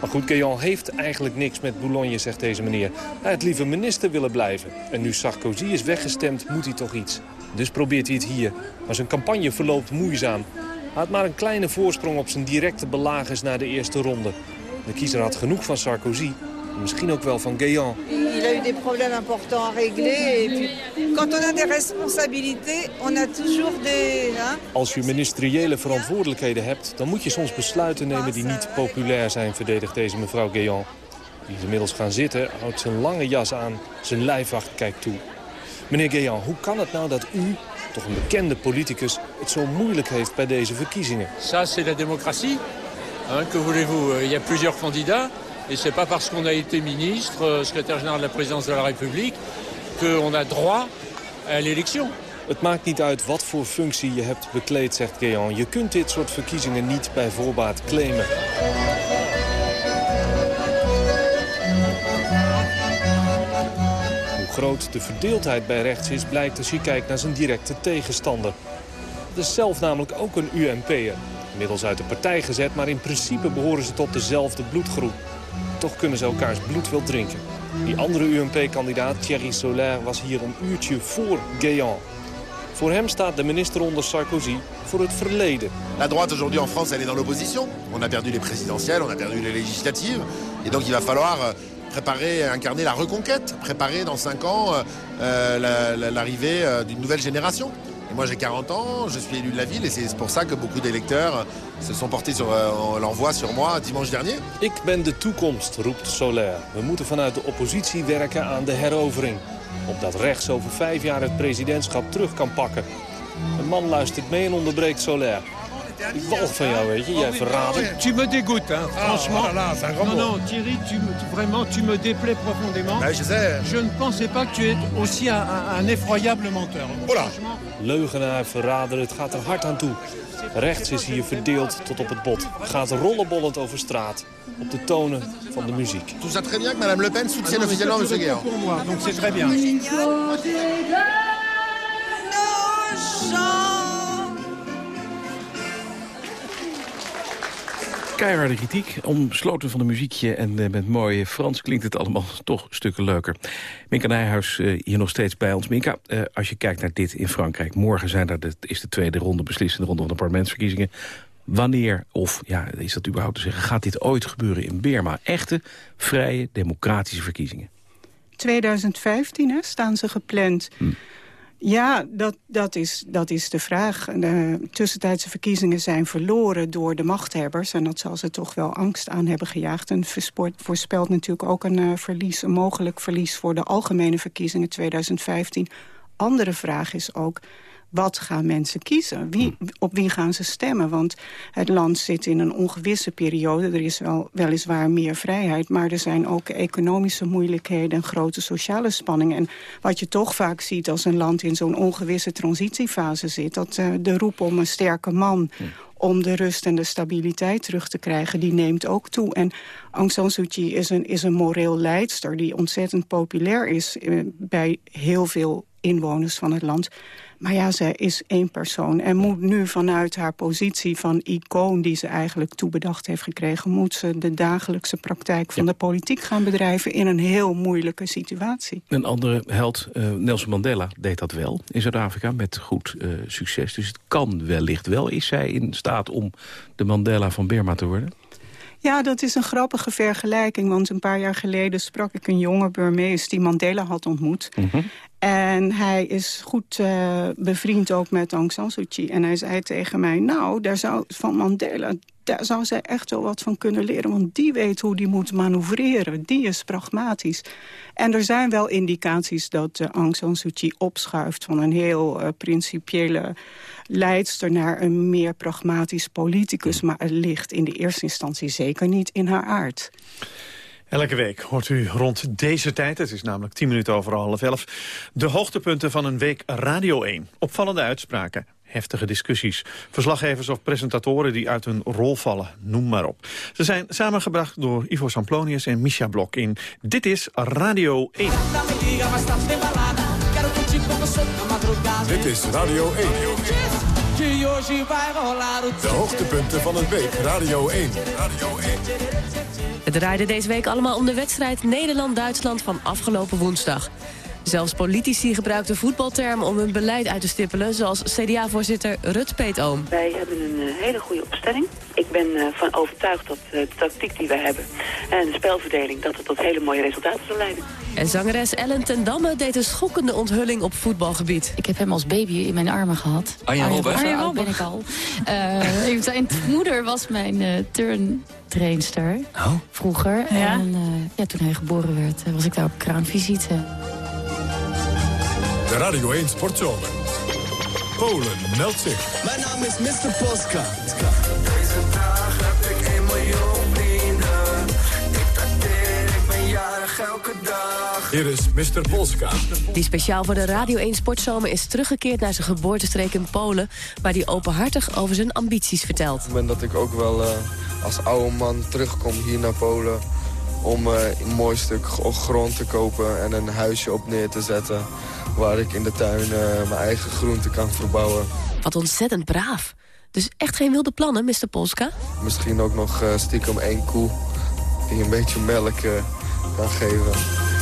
Maar goed, Guéant heeft eigenlijk niks met Boulogne, zegt deze meneer. Hij had liever minister willen blijven. En nu Sarkozy is weggestemd, moet hij toch iets. Dus probeert hij het hier. Maar zijn campagne verloopt moeizaam. Hij had maar een kleine voorsprong op zijn directe belagers na de eerste ronde. De kiezer had genoeg van Sarkozy. en Misschien ook wel van Guéant. Il a eu des problèmes importants à régler. Et puis, quand on a des responsabilités, on a toujours des... Als je ministeriële verantwoordelijkheden hebt... dan moet je soms besluiten nemen die niet populair zijn... verdedigt deze mevrouw Guéant. Die is inmiddels gaan zitten, houdt zijn lange jas aan. Zijn lijfwacht kijkt toe. Meneer Guéant, hoe kan het nou dat u, toch een bekende politicus... het zo moeilijk heeft bij deze verkiezingen? Ça, c'est la démocratie. Hein, que voulez-vous Euh, Il y a plusieurs candidats. Et c'est pas parce qu'on a été ministre, euh, secrétaire général de la présidence de la République, qu'on a droit à l'élection. Het maakt niet uit wat voor functie je hebt bekleed, zegt Guéant. Je kunt dit soort verkiezingen niet bij voorbaat claimen. Groot de verdeeldheid bij rechts is, blijkt als je kijkt naar zijn directe tegenstander. Het is zelf namelijk ook een UMP'er. Inmiddels uit de partij gezet, maar in principe behoren ze tot dezelfde bloedgroep. Toch kunnen ze elkaars bloed wel drinken. Die andere UMP-kandidaat, Thierry Solaire, was hier een uurtje voor Guéant. Voor hem staat de minister onder Sarkozy voor het verleden. La droite aujourd'hui en France, elle est dans l'opposition. On a perdu les présidentielles, on a perdu les législatives. Et donc il va falloir euh, préparer, incarner la reconquête, préparer dans 5 ans euh, euh, la- la- l'arrivée euh, d'une nouvelle génération. Et moi j'ai 40 ans, je suis élu de la ville et c'est pour ça que beaucoup d'électeurs se sont portés sur l'envoi sur moi dimanche dernier. Ik ben de toekomst, roept Solaire. We moeten vanuit de oppositie werken aan de herovering. Opdat rechts over vijf jaar het presidentschap terug kan pakken. Een man luistert mee en onderbreekt Solaire. Ik walg van jou, weet je. Jij verrader. Tu me dégoûtes, hein, franchement. oh non, non, Thierry, tu me, tu- vraiment, tu me déplais profondément. Je sais. Je ne pensais pas que tu es aussi un, un- un effroyable menteur. Franchement. Leugenaar, verrader, het gaat er hard aan toe. Rechts is hier verdeeld tot op het bot. Gaat rollenbollend over straat. Op de tonen van de muziek. Tout ça très bien que Madame Le Pen soutienne Ah officiellement M. Guéant. pour moi, donc c'est très bien. Keiharde kritiek, omsloten van een muziekje... en eh, met mooie Frans klinkt het allemaal toch stukken leuker. Minka Nijhuis eh, hier nog steeds bij ons. Minka, eh, als je kijkt naar dit in Frankrijk... morgen zijn er de, is de tweede ronde, beslissende ronde van de parlementsverkiezingen. Wanneer, of ja, is dat überhaupt te zeggen... gaat dit ooit gebeuren in Burma? Echte, vrije, democratische verkiezingen. 2015 hè, staan ze gepland. Ja, dat, dat, is, dat is de vraag. De tussentijdse verkiezingen zijn verloren door de machthebbers... en dat zal ze toch wel angst aan hebben gejaagd. En voorspelt natuurlijk ook een, eh, verlies, een mogelijk verlies... voor de algemene verkiezingen 2015. Andere vraag is ook... Wat gaan mensen kiezen? Wie, op wie gaan ze stemmen? Want het land zit in een ongewisse periode. Er is wel, weliswaar meer vrijheid, maar er zijn ook economische moeilijkheden en grote sociale spanningen. En wat je toch vaak ziet als een land in zo'n ongewisse transitiefase zit, dat eh, de roep om een sterke man om de rust en de stabiliteit terug te krijgen, die neemt ook toe. En Aung San Suu Kyi is een, is een moreel leidster die ontzettend populair is eh, bij heel veel inwoners van het land. Maar ja, zij is één persoon en moet nu vanuit haar positie van icoon... die ze eigenlijk toebedacht heeft gekregen... moet ze de dagelijkse praktijk van de politiek gaan bedrijven... in een heel moeilijke situatie. Een andere held, eh, Nelson Mandela, deed dat wel in Zuid-Afrika met goed eh, succes. Dus het kan wellicht wel. Is zij in staat om de Mandela van Burma te worden? Ja, dat is een grappige vergelijking. Want een paar jaar geleden sprak ik een jonge Burmees... die Mandela had ontmoet. En hij is goed eh, bevriend ook met Aung San Suu Kyi. En hij zei tegen mij, nou, daar zou, van Mandela... daar zou zij echt wel wat van kunnen leren. Want die weet hoe die moet manoeuvreren. Die is pragmatisch. En er zijn wel indicaties dat eh, Aung San Suu Kyi opschuift... van een heel eh, principiële leidster naar een meer pragmatisch politicus. Maar het ligt in de eerste instantie zeker niet in haar aard. Elke week hoort u rond deze tijd, het is namelijk 10 minuten over half elf... de hoogtepunten van een week Radio 1. Opvallende uitspraken, heftige discussies. Verslaggevers of presentatoren die uit hun rol vallen, noem maar op. Ze zijn samengebracht door Ivo Samplonius en Misha Blok in Dit is Radio 1. Dit is Radio 1. De hoogtepunten van een week Radio 1. Radio 1. Het draaide deze week allemaal om de wedstrijd Nederland-Duitsland van afgelopen woensdag. Zelfs politici gebruikten voetbaltermen om hun beleid uit te stippelen... zoals CDA-voorzitter Rut Peetoom. Wij hebben een eh, hele goede opstelling. Ik ben eh, van overtuigd dat eh, de tactiek die wij hebben en de spelverdeling... dat het tot hele mooie resultaten zal leiden. En zangeres Ellen ten Damme deed een schokkende onthulling op voetbalgebied. Ik heb hem als baby in mijn armen gehad. Arjen Robben? Arjen oud ben ik al. Eh, zijn moeder was mijn eh turntrainster vroeger. Ja? En eh, ja, toen hij geboren werd, was ik daar op kraamvisite. De Radio 1 Sportzomer. Polen meldt zich. Mijn naam is Mr. Polska. Deze dag heb ik 1 miljoen vrienden. Ik dateer, ik ben jarig elke dag. Hier is Mr. Polska. Die speciaal voor de Radio 1 Sportzomer is teruggekeerd naar zijn geboortestreek in Polen... waar hij openhartig over zijn ambities vertelt. Ik ben dat ik ook wel eh, als oude man terugkom hier naar Polen... om eh, een mooi stuk gro- grond te kopen en een huisje op neer te zetten... waar ik in de tuin eh, mijn eigen groenten kan verbouwen. Wat ontzettend braaf. Dus echt geen wilde plannen, Mr. Polska? Misschien ook nog eh, stiekem één koe die een beetje melk eh, kan geven.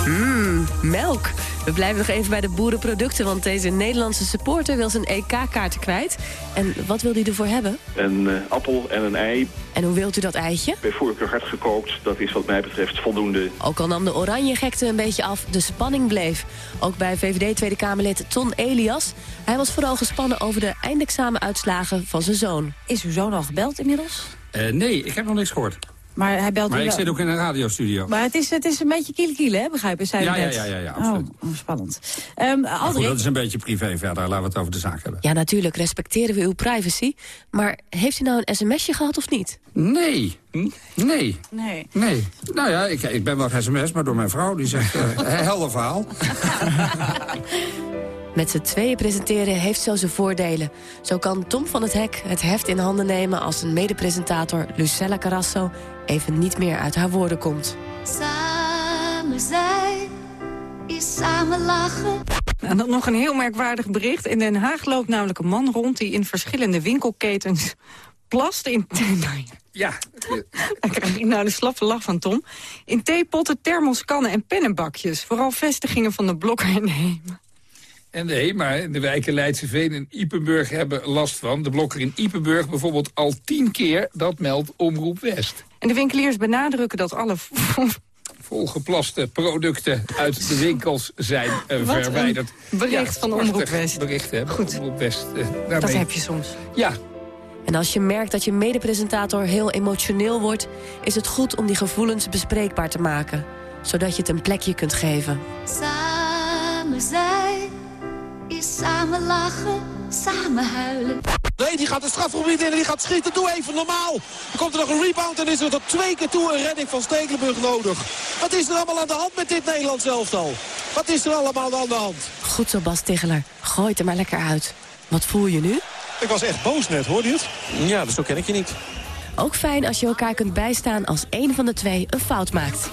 Mmm, melk. We blijven nog even bij de boerenproducten... want deze Nederlandse supporter wil zijn EK-kaarten kwijt. En wat wil hij ervoor hebben? Een eh, appel en een ei, En hoe wilt u dat eitje? bij voorkeur hard gekookt. Dat is wat mij betreft voldoende. Ook al nam de oranje gekte een beetje af, de spanning bleef. Ook bij VVD Tweede Kamerlid Ton Elias. Hij was vooral gespannen over de eindexamenuitslagen van zijn zoon. Is uw zoon al gebeld inmiddels? Eh, nee, ik heb nog niks gehoord. Maar hij belt Maar ik wel. zit ook in een radiostudio. Maar het is, het is een beetje kiele hè, begrijp ik, zei u Ja, ja, net. ja, ja, ja, absoluut. Oh, oh, spannend. Ehm goed, dat is een beetje privé verder. Laten we het over de zaak hebben. Ja, natuurlijk respecteren we uw privacy. Maar heeft u nou een sms'je gehad of niet? Nee. Hm? Nee. Nee. Nee. Nou ja, ik, ik ben wel sms, maar door mijn vrouw. Die zegt, eh helder verhaal. Met z'n tweeën presenteren heeft zo zijn voordelen. Zo kan Tom van het Hek het heft in handen nemen... als zijn medepresentator Lucella Carrasso even niet meer uit haar woorden komt. Samen zijn is samen lachen. en dan nog een heel merkwaardig bericht. In Den Haag loopt namelijk een man rond die in verschillende winkelketens plast in... Ja. Daar krijg ik nou de slappe lach van Tom. In theepotten, thermoskannen en pennenbakjes. Vooral vestigingen van de Blokker en de Heem. En nee, maar de wijken Leidseveen en Ipenburg hebben last van. De blokker in Ipenburg bijvoorbeeld al tien keer, dat meldt Omroep West. En de winkeliers benadrukken dat alle... Volgeplaste producten uit de winkels zijn eh, Wat een verwijderd. bericht van Omroep West. Bericht, hè, Goed. Omroep West. eh, Dat heb je soms. Ja, En als je merkt dat je medepresentator heel emotioneel wordt... is het goed om die gevoelens bespreekbaar te maken. Zodat je het een plekje kunt geven. Samen zijn samen lachen, samen huilen. Nee, die gaat de strafgebied in en die gaat schieten. Doe even normaal. Er komt er nog een rebound en is er tot twee keer toe een redding van Stekelenburg nodig. Wat is er allemaal aan de hand met dit Nederlands elftal? Wat is er allemaal aan de hand? Goed zo, Bas Tiggeler. Gooi het er maar lekker uit. Wat voel je nu? Ik was echt boos net, hoorde je het? Ja, dus zo ken ik je niet. Ook fijn als je elkaar kunt bijstaan als een van de twee een fout maakt.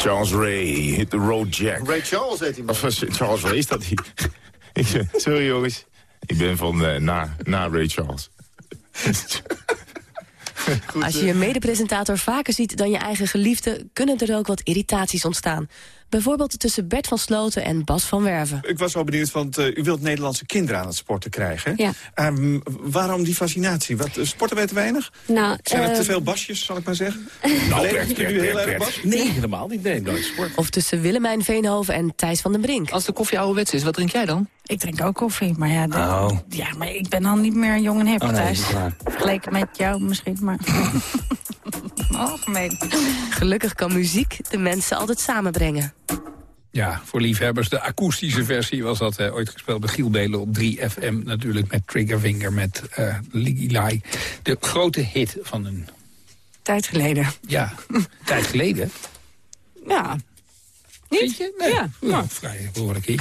Charles Ray, hit the road jack. Ray Charles heet hij. Of was Charles Ray is dat hij? Ik zeg, Sorry jongens, ik ben van eh, na, na Ray Charles. Als je je medepresentator vaker ziet dan je eigen geliefde... kunnen er ook wat irritaties ontstaan. Bijvoorbeeld tussen Bert van Sloten en Bas van Werven. Ik was wel benieuwd, want eh, u wilt Nederlandse kinderen aan het sporten krijgen. Ja. Ehm, waarom die fascinatie? Wat, eh, sporten wij te weinig? Nou, Zijn er eh, te veel basjes, zal ik maar zeggen? Nou, Bert, u heel erg. Bas? Nee, helemaal niet. Nee, nooit sport. Of tussen Willemijn Veenhoven en Thijs van den Brink. Als de koffie ouderwets is, wat drink jij dan? Ik drink ook koffie, maar ja, de- Oh. ja maar ik ben al niet meer jong en hip Oh, thuis. Vergeleken met jou misschien, maar... Algemeen. Gelukkig kan muziek de mensen altijd samenbrengen. Ja, voor liefhebbers. De akoestische versie was dat eh, ooit gespeeld bij Giel Belen op 3FM. Natuurlijk met Triggerfinger, met eh Liggy. De grote hit van een, Tijd geleden. ja, tijd geleden. Ja. Niet? Ja. Nou, vrij behoorlijk hit.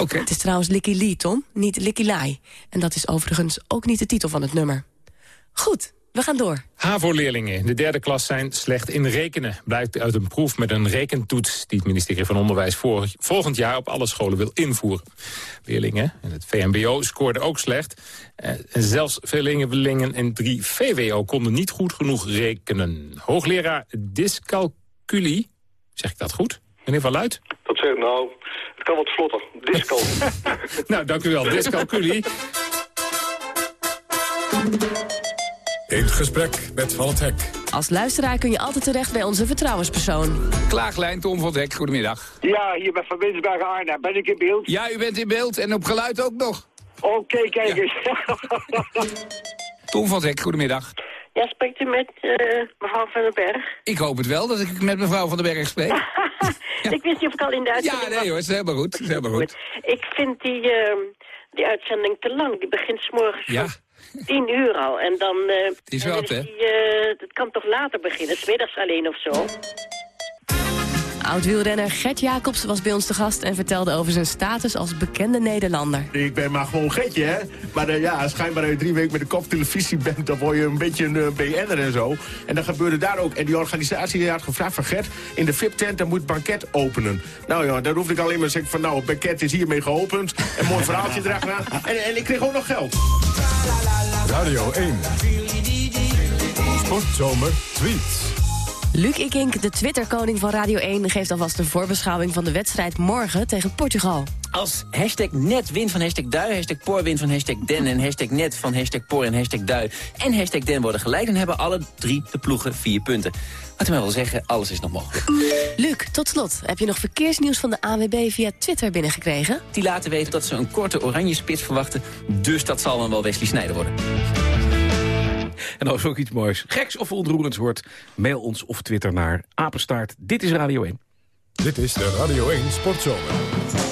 Oké. Het is trouwens Licky Lee, Tom, niet Licky Lie. En dat is overigens ook niet de titel van het nummer. Goed, we gaan door. HAVO-leerlingen in de derde klas zijn slecht in rekenen. Blijkt uit een proef met een rekentoets... die het ministerie van Onderwijs volgend jaar op alle scholen wil invoeren. Leerlingen in het VMBO scoorden ook slecht. Eh, en zelfs veel leerlingen in 3 VWO konden niet goed genoeg rekenen. Hoogleraar dyscalculie, zeg ik dat goed? Meneer Van Luit? Dat zeg nou, het kan wat vlotter. Discal. nou, dank u wel. Dyscalculie. In gesprek met Van het Hek. Als luisteraar kun je altijd terecht bij onze vertrouwenspersoon. Klaaglijn Tom van het Hek, goedemiddag. Ja, hier bij Van Winsbergen Arnhem. Ben ik in beeld? Ja, u bent in beeld en op geluid ook nog. Oké, kijk eens. Tom van het Hek, goedemiddag. Ja, spreekt u met eh, mevrouw van den Berg? Ik hoop het wel dat ik met mevrouw van den Berg spreek. Ik wist niet of ik al in de uitzending Ja, nee was. hoor, het is helemaal goed. Het is helemaal goed. Ik vind die, ehm, die uitzending te lang. Die begint 's morgens Ja, tien uur al. En dan... eh, is dan wat, hè? Die, eh, dat kan toch later beginnen? 's middags alleen of zo? Oud-wielrenner Gert Jacobs was bij ons te gast... en vertelde over zijn status als bekende Nederlander. Ik ben maar gewoon getje, hè. Maar eh, ja, schijnbaar als je drie weken met de koptelevisie bent... dan word je een beetje een uh, BN'er en zo. En dat gebeurde daar ook. En die organisatie die had gevraagd van Gert... in de VIP-tent, dan moet het banket openen. Nou ja, daar hoefde ik alleen maar te zeggen van... nou, het banket is hiermee geopend. Een mooi verhaaltje erachteraan. En, en ik kreeg ook nog geld. Radio 1. Sportzomer tweets. Luc Ikink, de Twitterkoning van Radio 1... geeft alvast een voorbeschouwing van de wedstrijd morgen tegen Portugal. Als hashtag net wint van hashtag dui, hashtag wint van hashtag den... en hashtag net van hashtag poor en hashtag dui en hashtag den worden gelijk... dan hebben alle drie de ploegen vier punten. Wat mij wel zeggen, alles is nog mogelijk. Luc, tot slot, heb je nog verkeersnieuws van de ANWB via Twitter binnengekregen? Die laten weten dat ze een korte oranje spits verwachten... dus dat zal dan wel Wesley Snijder worden. En als ook iets moois, geks of ontroerends hoort... mail ons of Twitter naar apenstaart. Dit is Radio 1. Dit is de Radio 1 Sportzomer.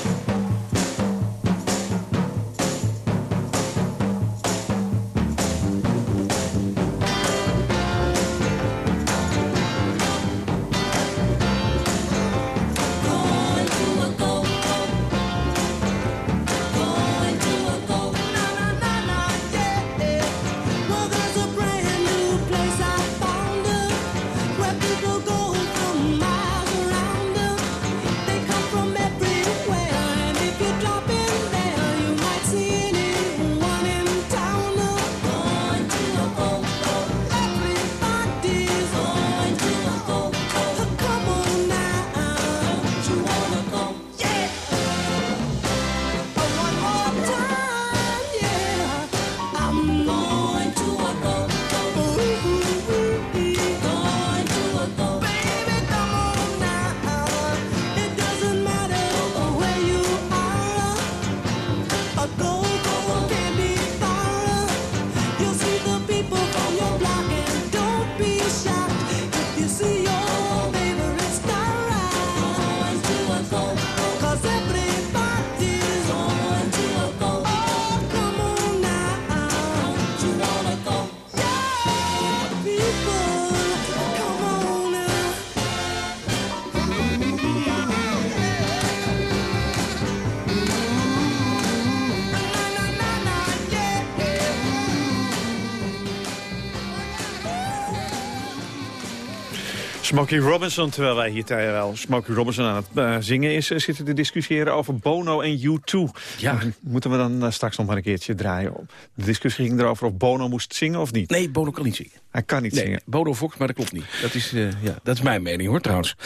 Smokey Robinson, terwijl wij hier terwijl Smokey Robinson aan het eh, zingen is... eh, zitten te discussiëren over Bono en U2. Ja. Moeten we dan eh, straks nog maar een keertje draaien? De discussie ging erover of Bono moest zingen of niet. Nee, Bono kan niet zingen. Hij kan niet Nee, zingen. Bono Fox, maar dat klopt niet. Dat is, ja, dat is mijn mening hoor, trouwens.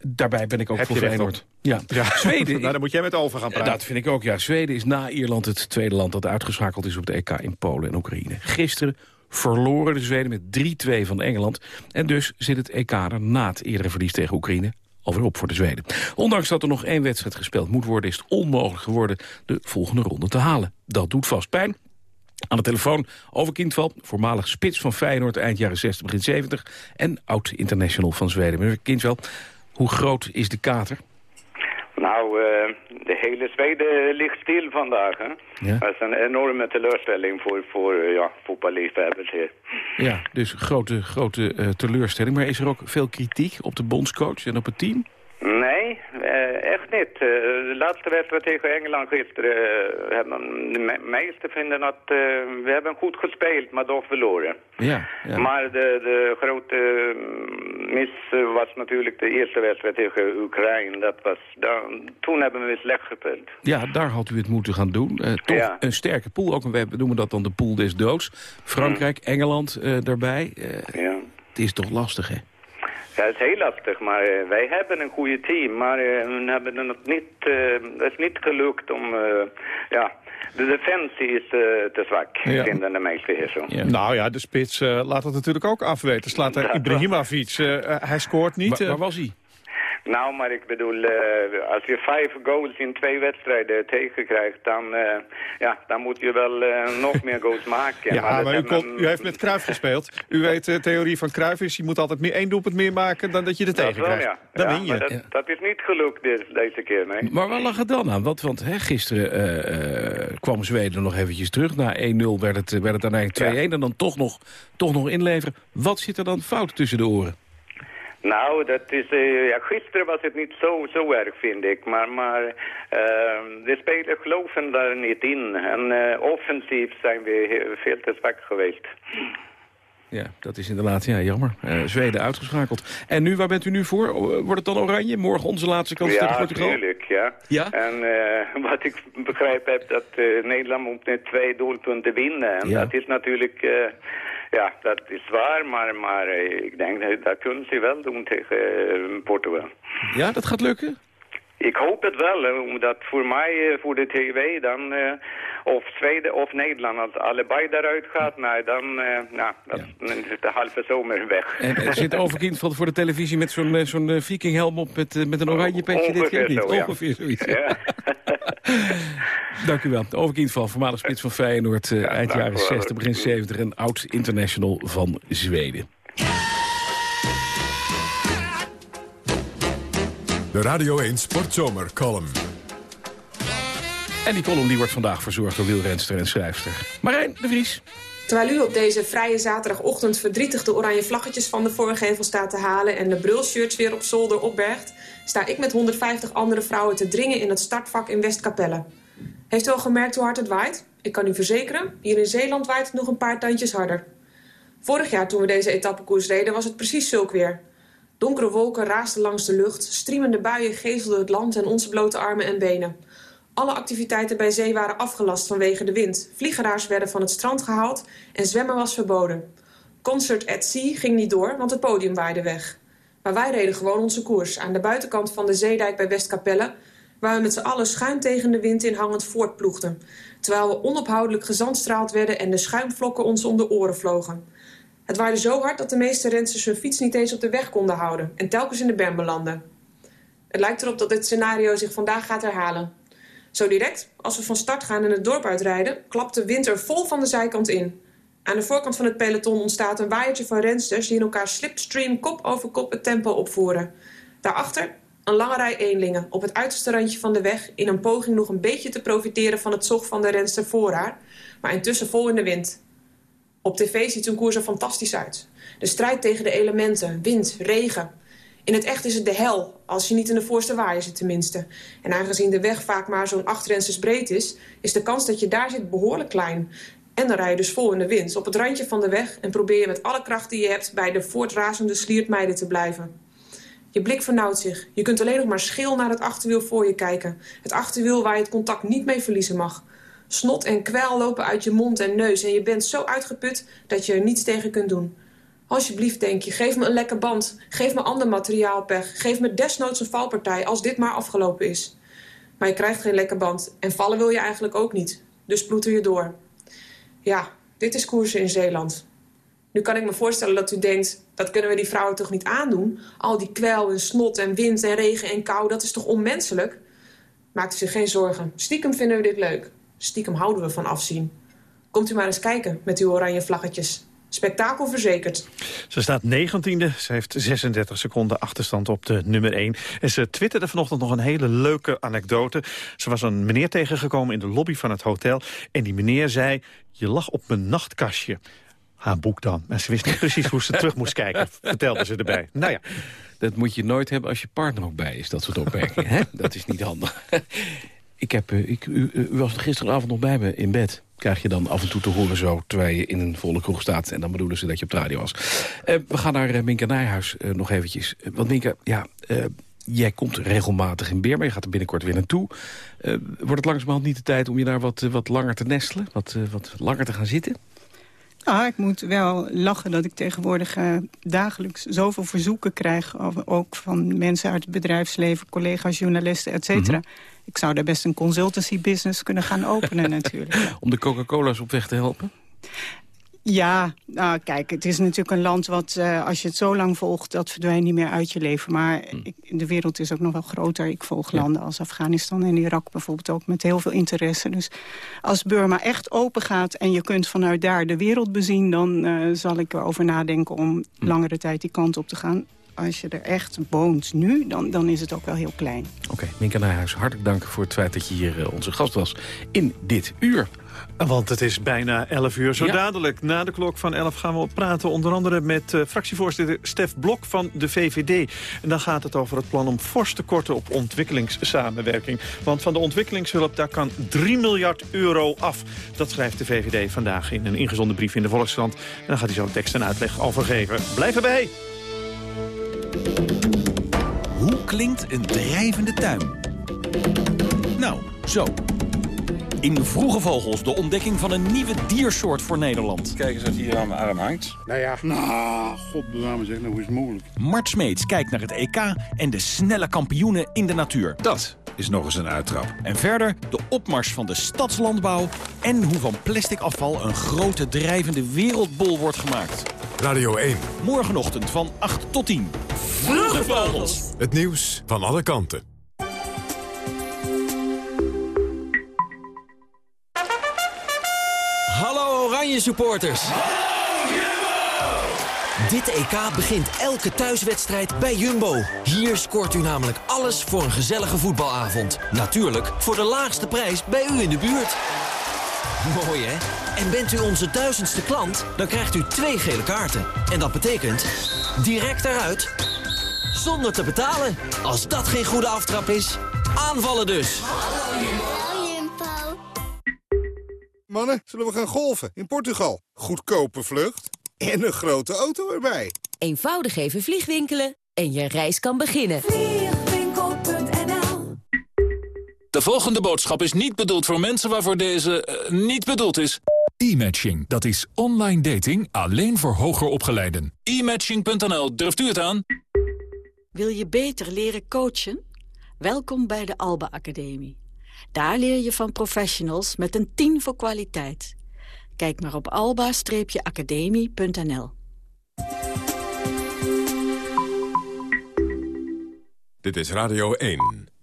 Daarbij ben ik ook Heb voor Feyenoord. op. Ja. Ja. Zweden, nou, dan moet jij met over gaan praten. dat vind ik ook, ja. Zweden is na Ierland het tweede land dat uitgeschakeld is op de EK in Polen en Oekraïne. Gisteren verloren de Zweden met 3-2 van Engeland. En dus zit het EK er na het eerdere verlies tegen Oekraïne alweer op voor de Zweden. Ondanks dat er nog één wedstrijd gespeeld moet worden... is het onmogelijk geworden de volgende ronde te halen. Dat doet vast pijn. Aan de telefoon over Kindval, voormalig spits van Feyenoord... eind jaren 60, begin 70 en oud-international van Zweden. Meneer Kindval, hoe groot is de kater? Nou, eh, de hele Zweden ligt stil vandaag. Hè? Ja. Dat is een enorme teleurstelling voor, voor eh, ja, voetballiefhebbers hier. Ja, dus grote, grote eh, teleurstelling. Maar is er ook veel kritiek op de bondscoach en op het team? Echt niet. Eh, de laatste wedstrijd tegen Engeland gisteren... eh, hebben de me meesten vinden dat eh, we hebben goed gespeeld, maar toch verloren. Ja, ja. Maar de, de grote mm, mis was natuurlijk de eerste wedstrijd tegen Oekraïne. Dat was, dan, toen hebben we slecht gespeeld. Ja, daar had u het moeten gaan doen. Eh, toch Ja. een sterke pool. Ook, we noemen dat dan de pool des doods. Frankrijk, Engeland eh, daarbij. Ja. Het is toch lastig, hè? Ja, het is heel lastig, maar eh, wij hebben een goede team. Maar eh, we hebben het nog niet, eh, het is niet gelukt om, ja, de defensie is te zwak, Ja. vinden de meesten hier zo. Nou ja, de spits laat het natuurlijk ook afweten. Slaat er Ibrahimovic, hij scoort niet. Waar, waar was hij? Nou, maar ik bedoel, eh, als je vijf goals in twee wedstrijden tegenkrijgt, dan, eh, ja, dan moet je wel eh, nog meer goals maken. ja, maar, u, u heeft met Cruijff gespeeld. U weet, de theorie van Cruijff is, je moet altijd meer, één doelpunt meer maken dan dat je er dat tegen wel, krijgt. ja. Dan Ja, win je. maar dat, dat is niet gelukt deze, deze keer, nee. Maar waar lag het dan aan? Want, want hè, gisteren eh, eh, kwam Zweden nog eventjes terug. Na 1-0 werd het, werd het uiteindelijk 2-1. En dan toch nog, toch nog inleveren. Wat zit er dan fout tussen de oren? Nou, dat is, eh, ja, gisteren was het niet zo, zo erg, vind ik. Maar, maar eh, de spelers geloven daar niet in. En eh, offensief zijn we veel te zwak geweest. Ja, dat is inderdaad ja, jammer. Eh, Zweden uitgeschakeld. En nu, waar bent u nu voor? Wordt het dan oranje? Morgen onze laatste kans tegen ja, Portugal? natuurlijk, ja. Ja? En eh, wat ik begrijp heb, dat eh, Nederland moet met twee doelpunten winnen. En Ja. dat is natuurlijk... Ja, dat is waar, maar, maar eh, ik denk dat dat kunnen ze wel doen tegen eh, Portugal. Ja, dat gaat lukken? Ik hoop het wel, omdat voor mij, eh, voor de tv, dan eh, of Zweden of Nederland, als allebei daaruit gaat, nou, dan, eh, nou, dat, is de halve zomer weg. En er zit Overkind van voor de televisie met zo'n zo'n vikinghelm op met, met een oranje petje dit keer niet. zo, ja. Ongeveer zoiets. Dank u wel. Overkind van voormalig spits van Feyenoord, eh, eind jaren u wel. 60, begin 70 en oud international van Zweden. De Radio 1 Sportzomer column. En die column die wordt vandaag verzorgd door wielrenster en schrijfster Marijn de Vries. Terwijl u op deze vrije zaterdagochtend verdrietig de oranje vlaggetjes van de voorgevel staat te halen en de brulshirts weer op zolder opbergt, sta ik met 150 andere vrouwen te dringen in het startvak in Westkapelle. Heeft u al gemerkt hoe hard het waait? Ik kan u verzekeren, hier in Zeeland waait het nog een paar tandjes harder. Vorig jaar toen we deze etappekoers reden was het precies zulk weer. Donkere wolken raasden langs de lucht, striemende buien gezelden het land en onze blote armen en benen. Alle activiteiten bij zee waren afgelast vanwege de wind. Vliegeraars werden van het strand gehaald en zwemmen was verboden. Concert at Sea ging niet door, want het podium waaide weg. Maar wij reden gewoon onze koers aan de buitenkant van de zeedijk bij Westkapelle... waar we met z'n allen schuin tegen de wind in hangend voortploegden. Terwijl we onophoudelijk gezandstraald werden en de schuimvlokken ons om de oren vlogen. Het waaide zo hard dat de meeste rensters hun fiets niet eens op de weg konden houden... en telkens in de berm belanden. Het lijkt erop dat dit scenario zich vandaag gaat herhalen. Zo direct, als we van start gaan en het dorp uitrijden, klapt de wind er vol van de zijkant in. Aan de voorkant van het peloton ontstaat een waaiertje van rensters die in elkaar slipstream kop over kop het tempo opvoeren. Daarachter een lange rij eenlingen op het uiterste randje van de weg in een poging nog een beetje te profiteren van het zog van de renster voor haar, maar intussen vol in de wind. Op tv ziet hun koers er fantastisch uit. De strijd tegen de elementen, wind, regen. In het echt is het de hel, als je niet in de voorste waaier zit tenminste. En aangezien de weg vaak maar zo'n acht rensters breed is... is de kans dat je daar zit behoorlijk klein. En dan rij je dus vol in de wind, op het randje van de weg... en probeer je met alle kracht die je hebt bij de voortrazende sliertmeiden te blijven. Je blik vernauwt zich. Je kunt alleen nog maar schil naar het achterwiel voor je kijken. Het achterwiel waar je het contact niet mee verliezen mag. Snot en kwel lopen uit je mond en neus... en je bent zo uitgeput dat je er niets tegen kunt doen... Alsjeblieft, denk je, geef me een lekker band. Geef me ander materiaalpech. Geef me desnoods een valpartij als dit maar afgelopen is. Maar je krijgt geen lekker band. En vallen wil je eigenlijk ook niet. Dus ploeter je door. Ja, dit is koersen in Zeeland. Nu kan ik me voorstellen dat u denkt... dat kunnen we die vrouwen toch niet aandoen? Al die kwel en snot en wind en regen en kou... dat is toch onmenselijk? Maakt u zich geen zorgen. Stiekem vinden we dit leuk. Stiekem houden we van afzien. Komt u maar eens kijken met uw oranje vlaggetjes. Spektakel verzekerd. Ze staat 19e. Ze heeft 36 seconden achterstand op de nummer 1. En ze twitterde vanochtend nog een hele leuke anekdote. Ze was een meneer tegengekomen in de lobby van het hotel. En die meneer zei, je lag op mijn nachtkastje. Haar boek dan. En ze wist niet precies hoe ze terug moest kijken. Vertelde ze erbij. Nou ja. Dat moet je nooit hebben als je partner ook bij is, dat soort opmerkingen. hè? Dat is niet handig. Ik heb, eh, ik, u, u was gisteravond nog bij me in bed. Krijg je dan af en toe te horen zo, terwijl je in een volle kroeg staat. En dan bedoelen ze dat je op de radio was. Eh, we gaan naar uh, Minka Nijhuis uh, nog eventjes. Want Minka, ja, jij komt regelmatig in Beer, maar je gaat er binnenkort weer naartoe. wordt het langzamerhand niet de tijd om je daar wat, wat langer te nestelen? Wat, wat langer te gaan zitten? Nou, ik moet wel lachen dat ik tegenwoordig dagelijks zoveel verzoeken krijg. Ook van mensen uit het bedrijfsleven, collega's, journalisten, et cetera. Mm -hmm. Ik zou daar best een consultancy business kunnen gaan openen natuurlijk. Om de Coca-Cola's op weg te helpen? Ja, nou kijk, het is natuurlijk een land wat, uh, als je het zo lang volgt... dat verdwijnt niet meer uit je leven. Maar Hm. ik, de wereld is ook nog wel groter. Ik volg landen als Afghanistan en Irak bijvoorbeeld ook met heel veel interesse. Dus als Burma echt open gaat en je kunt vanuit daar de wereld bezien... dan uh, zal ik erover nadenken om Hm. langere tijd die kant op te gaan. Als je er echt woont nu, dan, dan is het ook wel heel klein. Oké, okay, Minka Nijhuis, hartelijk dank voor het feit dat je hier uh, onze gast was in dit uur. Want het is bijna 11 uur. Zo ja. dadelijk, na de klok van 11, gaan we praten onder andere met uh, fractievoorzitter Stef Blok van de VVD. En dan gaat het over het plan om fors te korten op ontwikkelingssamenwerking. Want van de ontwikkelingshulp, daar kan 3 miljard euro af. Dat schrijft de VVD vandaag in een ingezonden brief in de Volkskrant. En dan gaat hij zo tekst en uitleg over geven. Blijf erbij! Hoe klinkt een drijvende tuin? Nou, zo. In Vroege Vogels de ontdekking van een nieuwe diersoort voor Nederland. Kijk eens wat hier aan mijn arm hangt. Nou ja, nou, god bewaar zeg, nou hoe is het mogelijk? Mart Smeets kijkt naar het EK en de snelle kampioenen in de natuur. Dat is nog eens een uittrap. En verder de opmars van de stadslandbouw... en hoe van plastic afval een grote drijvende wereldbol wordt gemaakt. Radio 1. Morgenochtend van 8 tot 10. Vroege Vogels. Het nieuws van alle kanten. Hallo Oranje supporters. Dit EK begint elke thuiswedstrijd bij Jumbo. Hier scoort u namelijk alles voor een gezellige voetbalavond. Natuurlijk voor de laagste prijs bij u in de buurt. Mooi hè? En bent u onze duizendste klant, dan krijgt u twee gele kaarten. En dat betekent direct eruit, zonder te betalen. Als dat geen goede aftrap is, aanvallen dus. Mannen, zullen we gaan golfen in Portugal? Goedkope vlucht en een grote auto erbij. Eenvoudig even vliegwinkelen en je reis kan beginnen. Vliegwinkel.nl De volgende boodschap is niet bedoeld voor mensen waarvoor deze eh, niet bedoeld is. E-matching, dat is online dating alleen voor hoger opgeleiden. E-matching.nl, durft u het aan? Wil je beter leren coachen? Welkom bij de Alba Academie. Daar leer je van professionals met een 10 voor kwaliteit. Kijk maar op alba-academie.nl. Dit is Radio 1.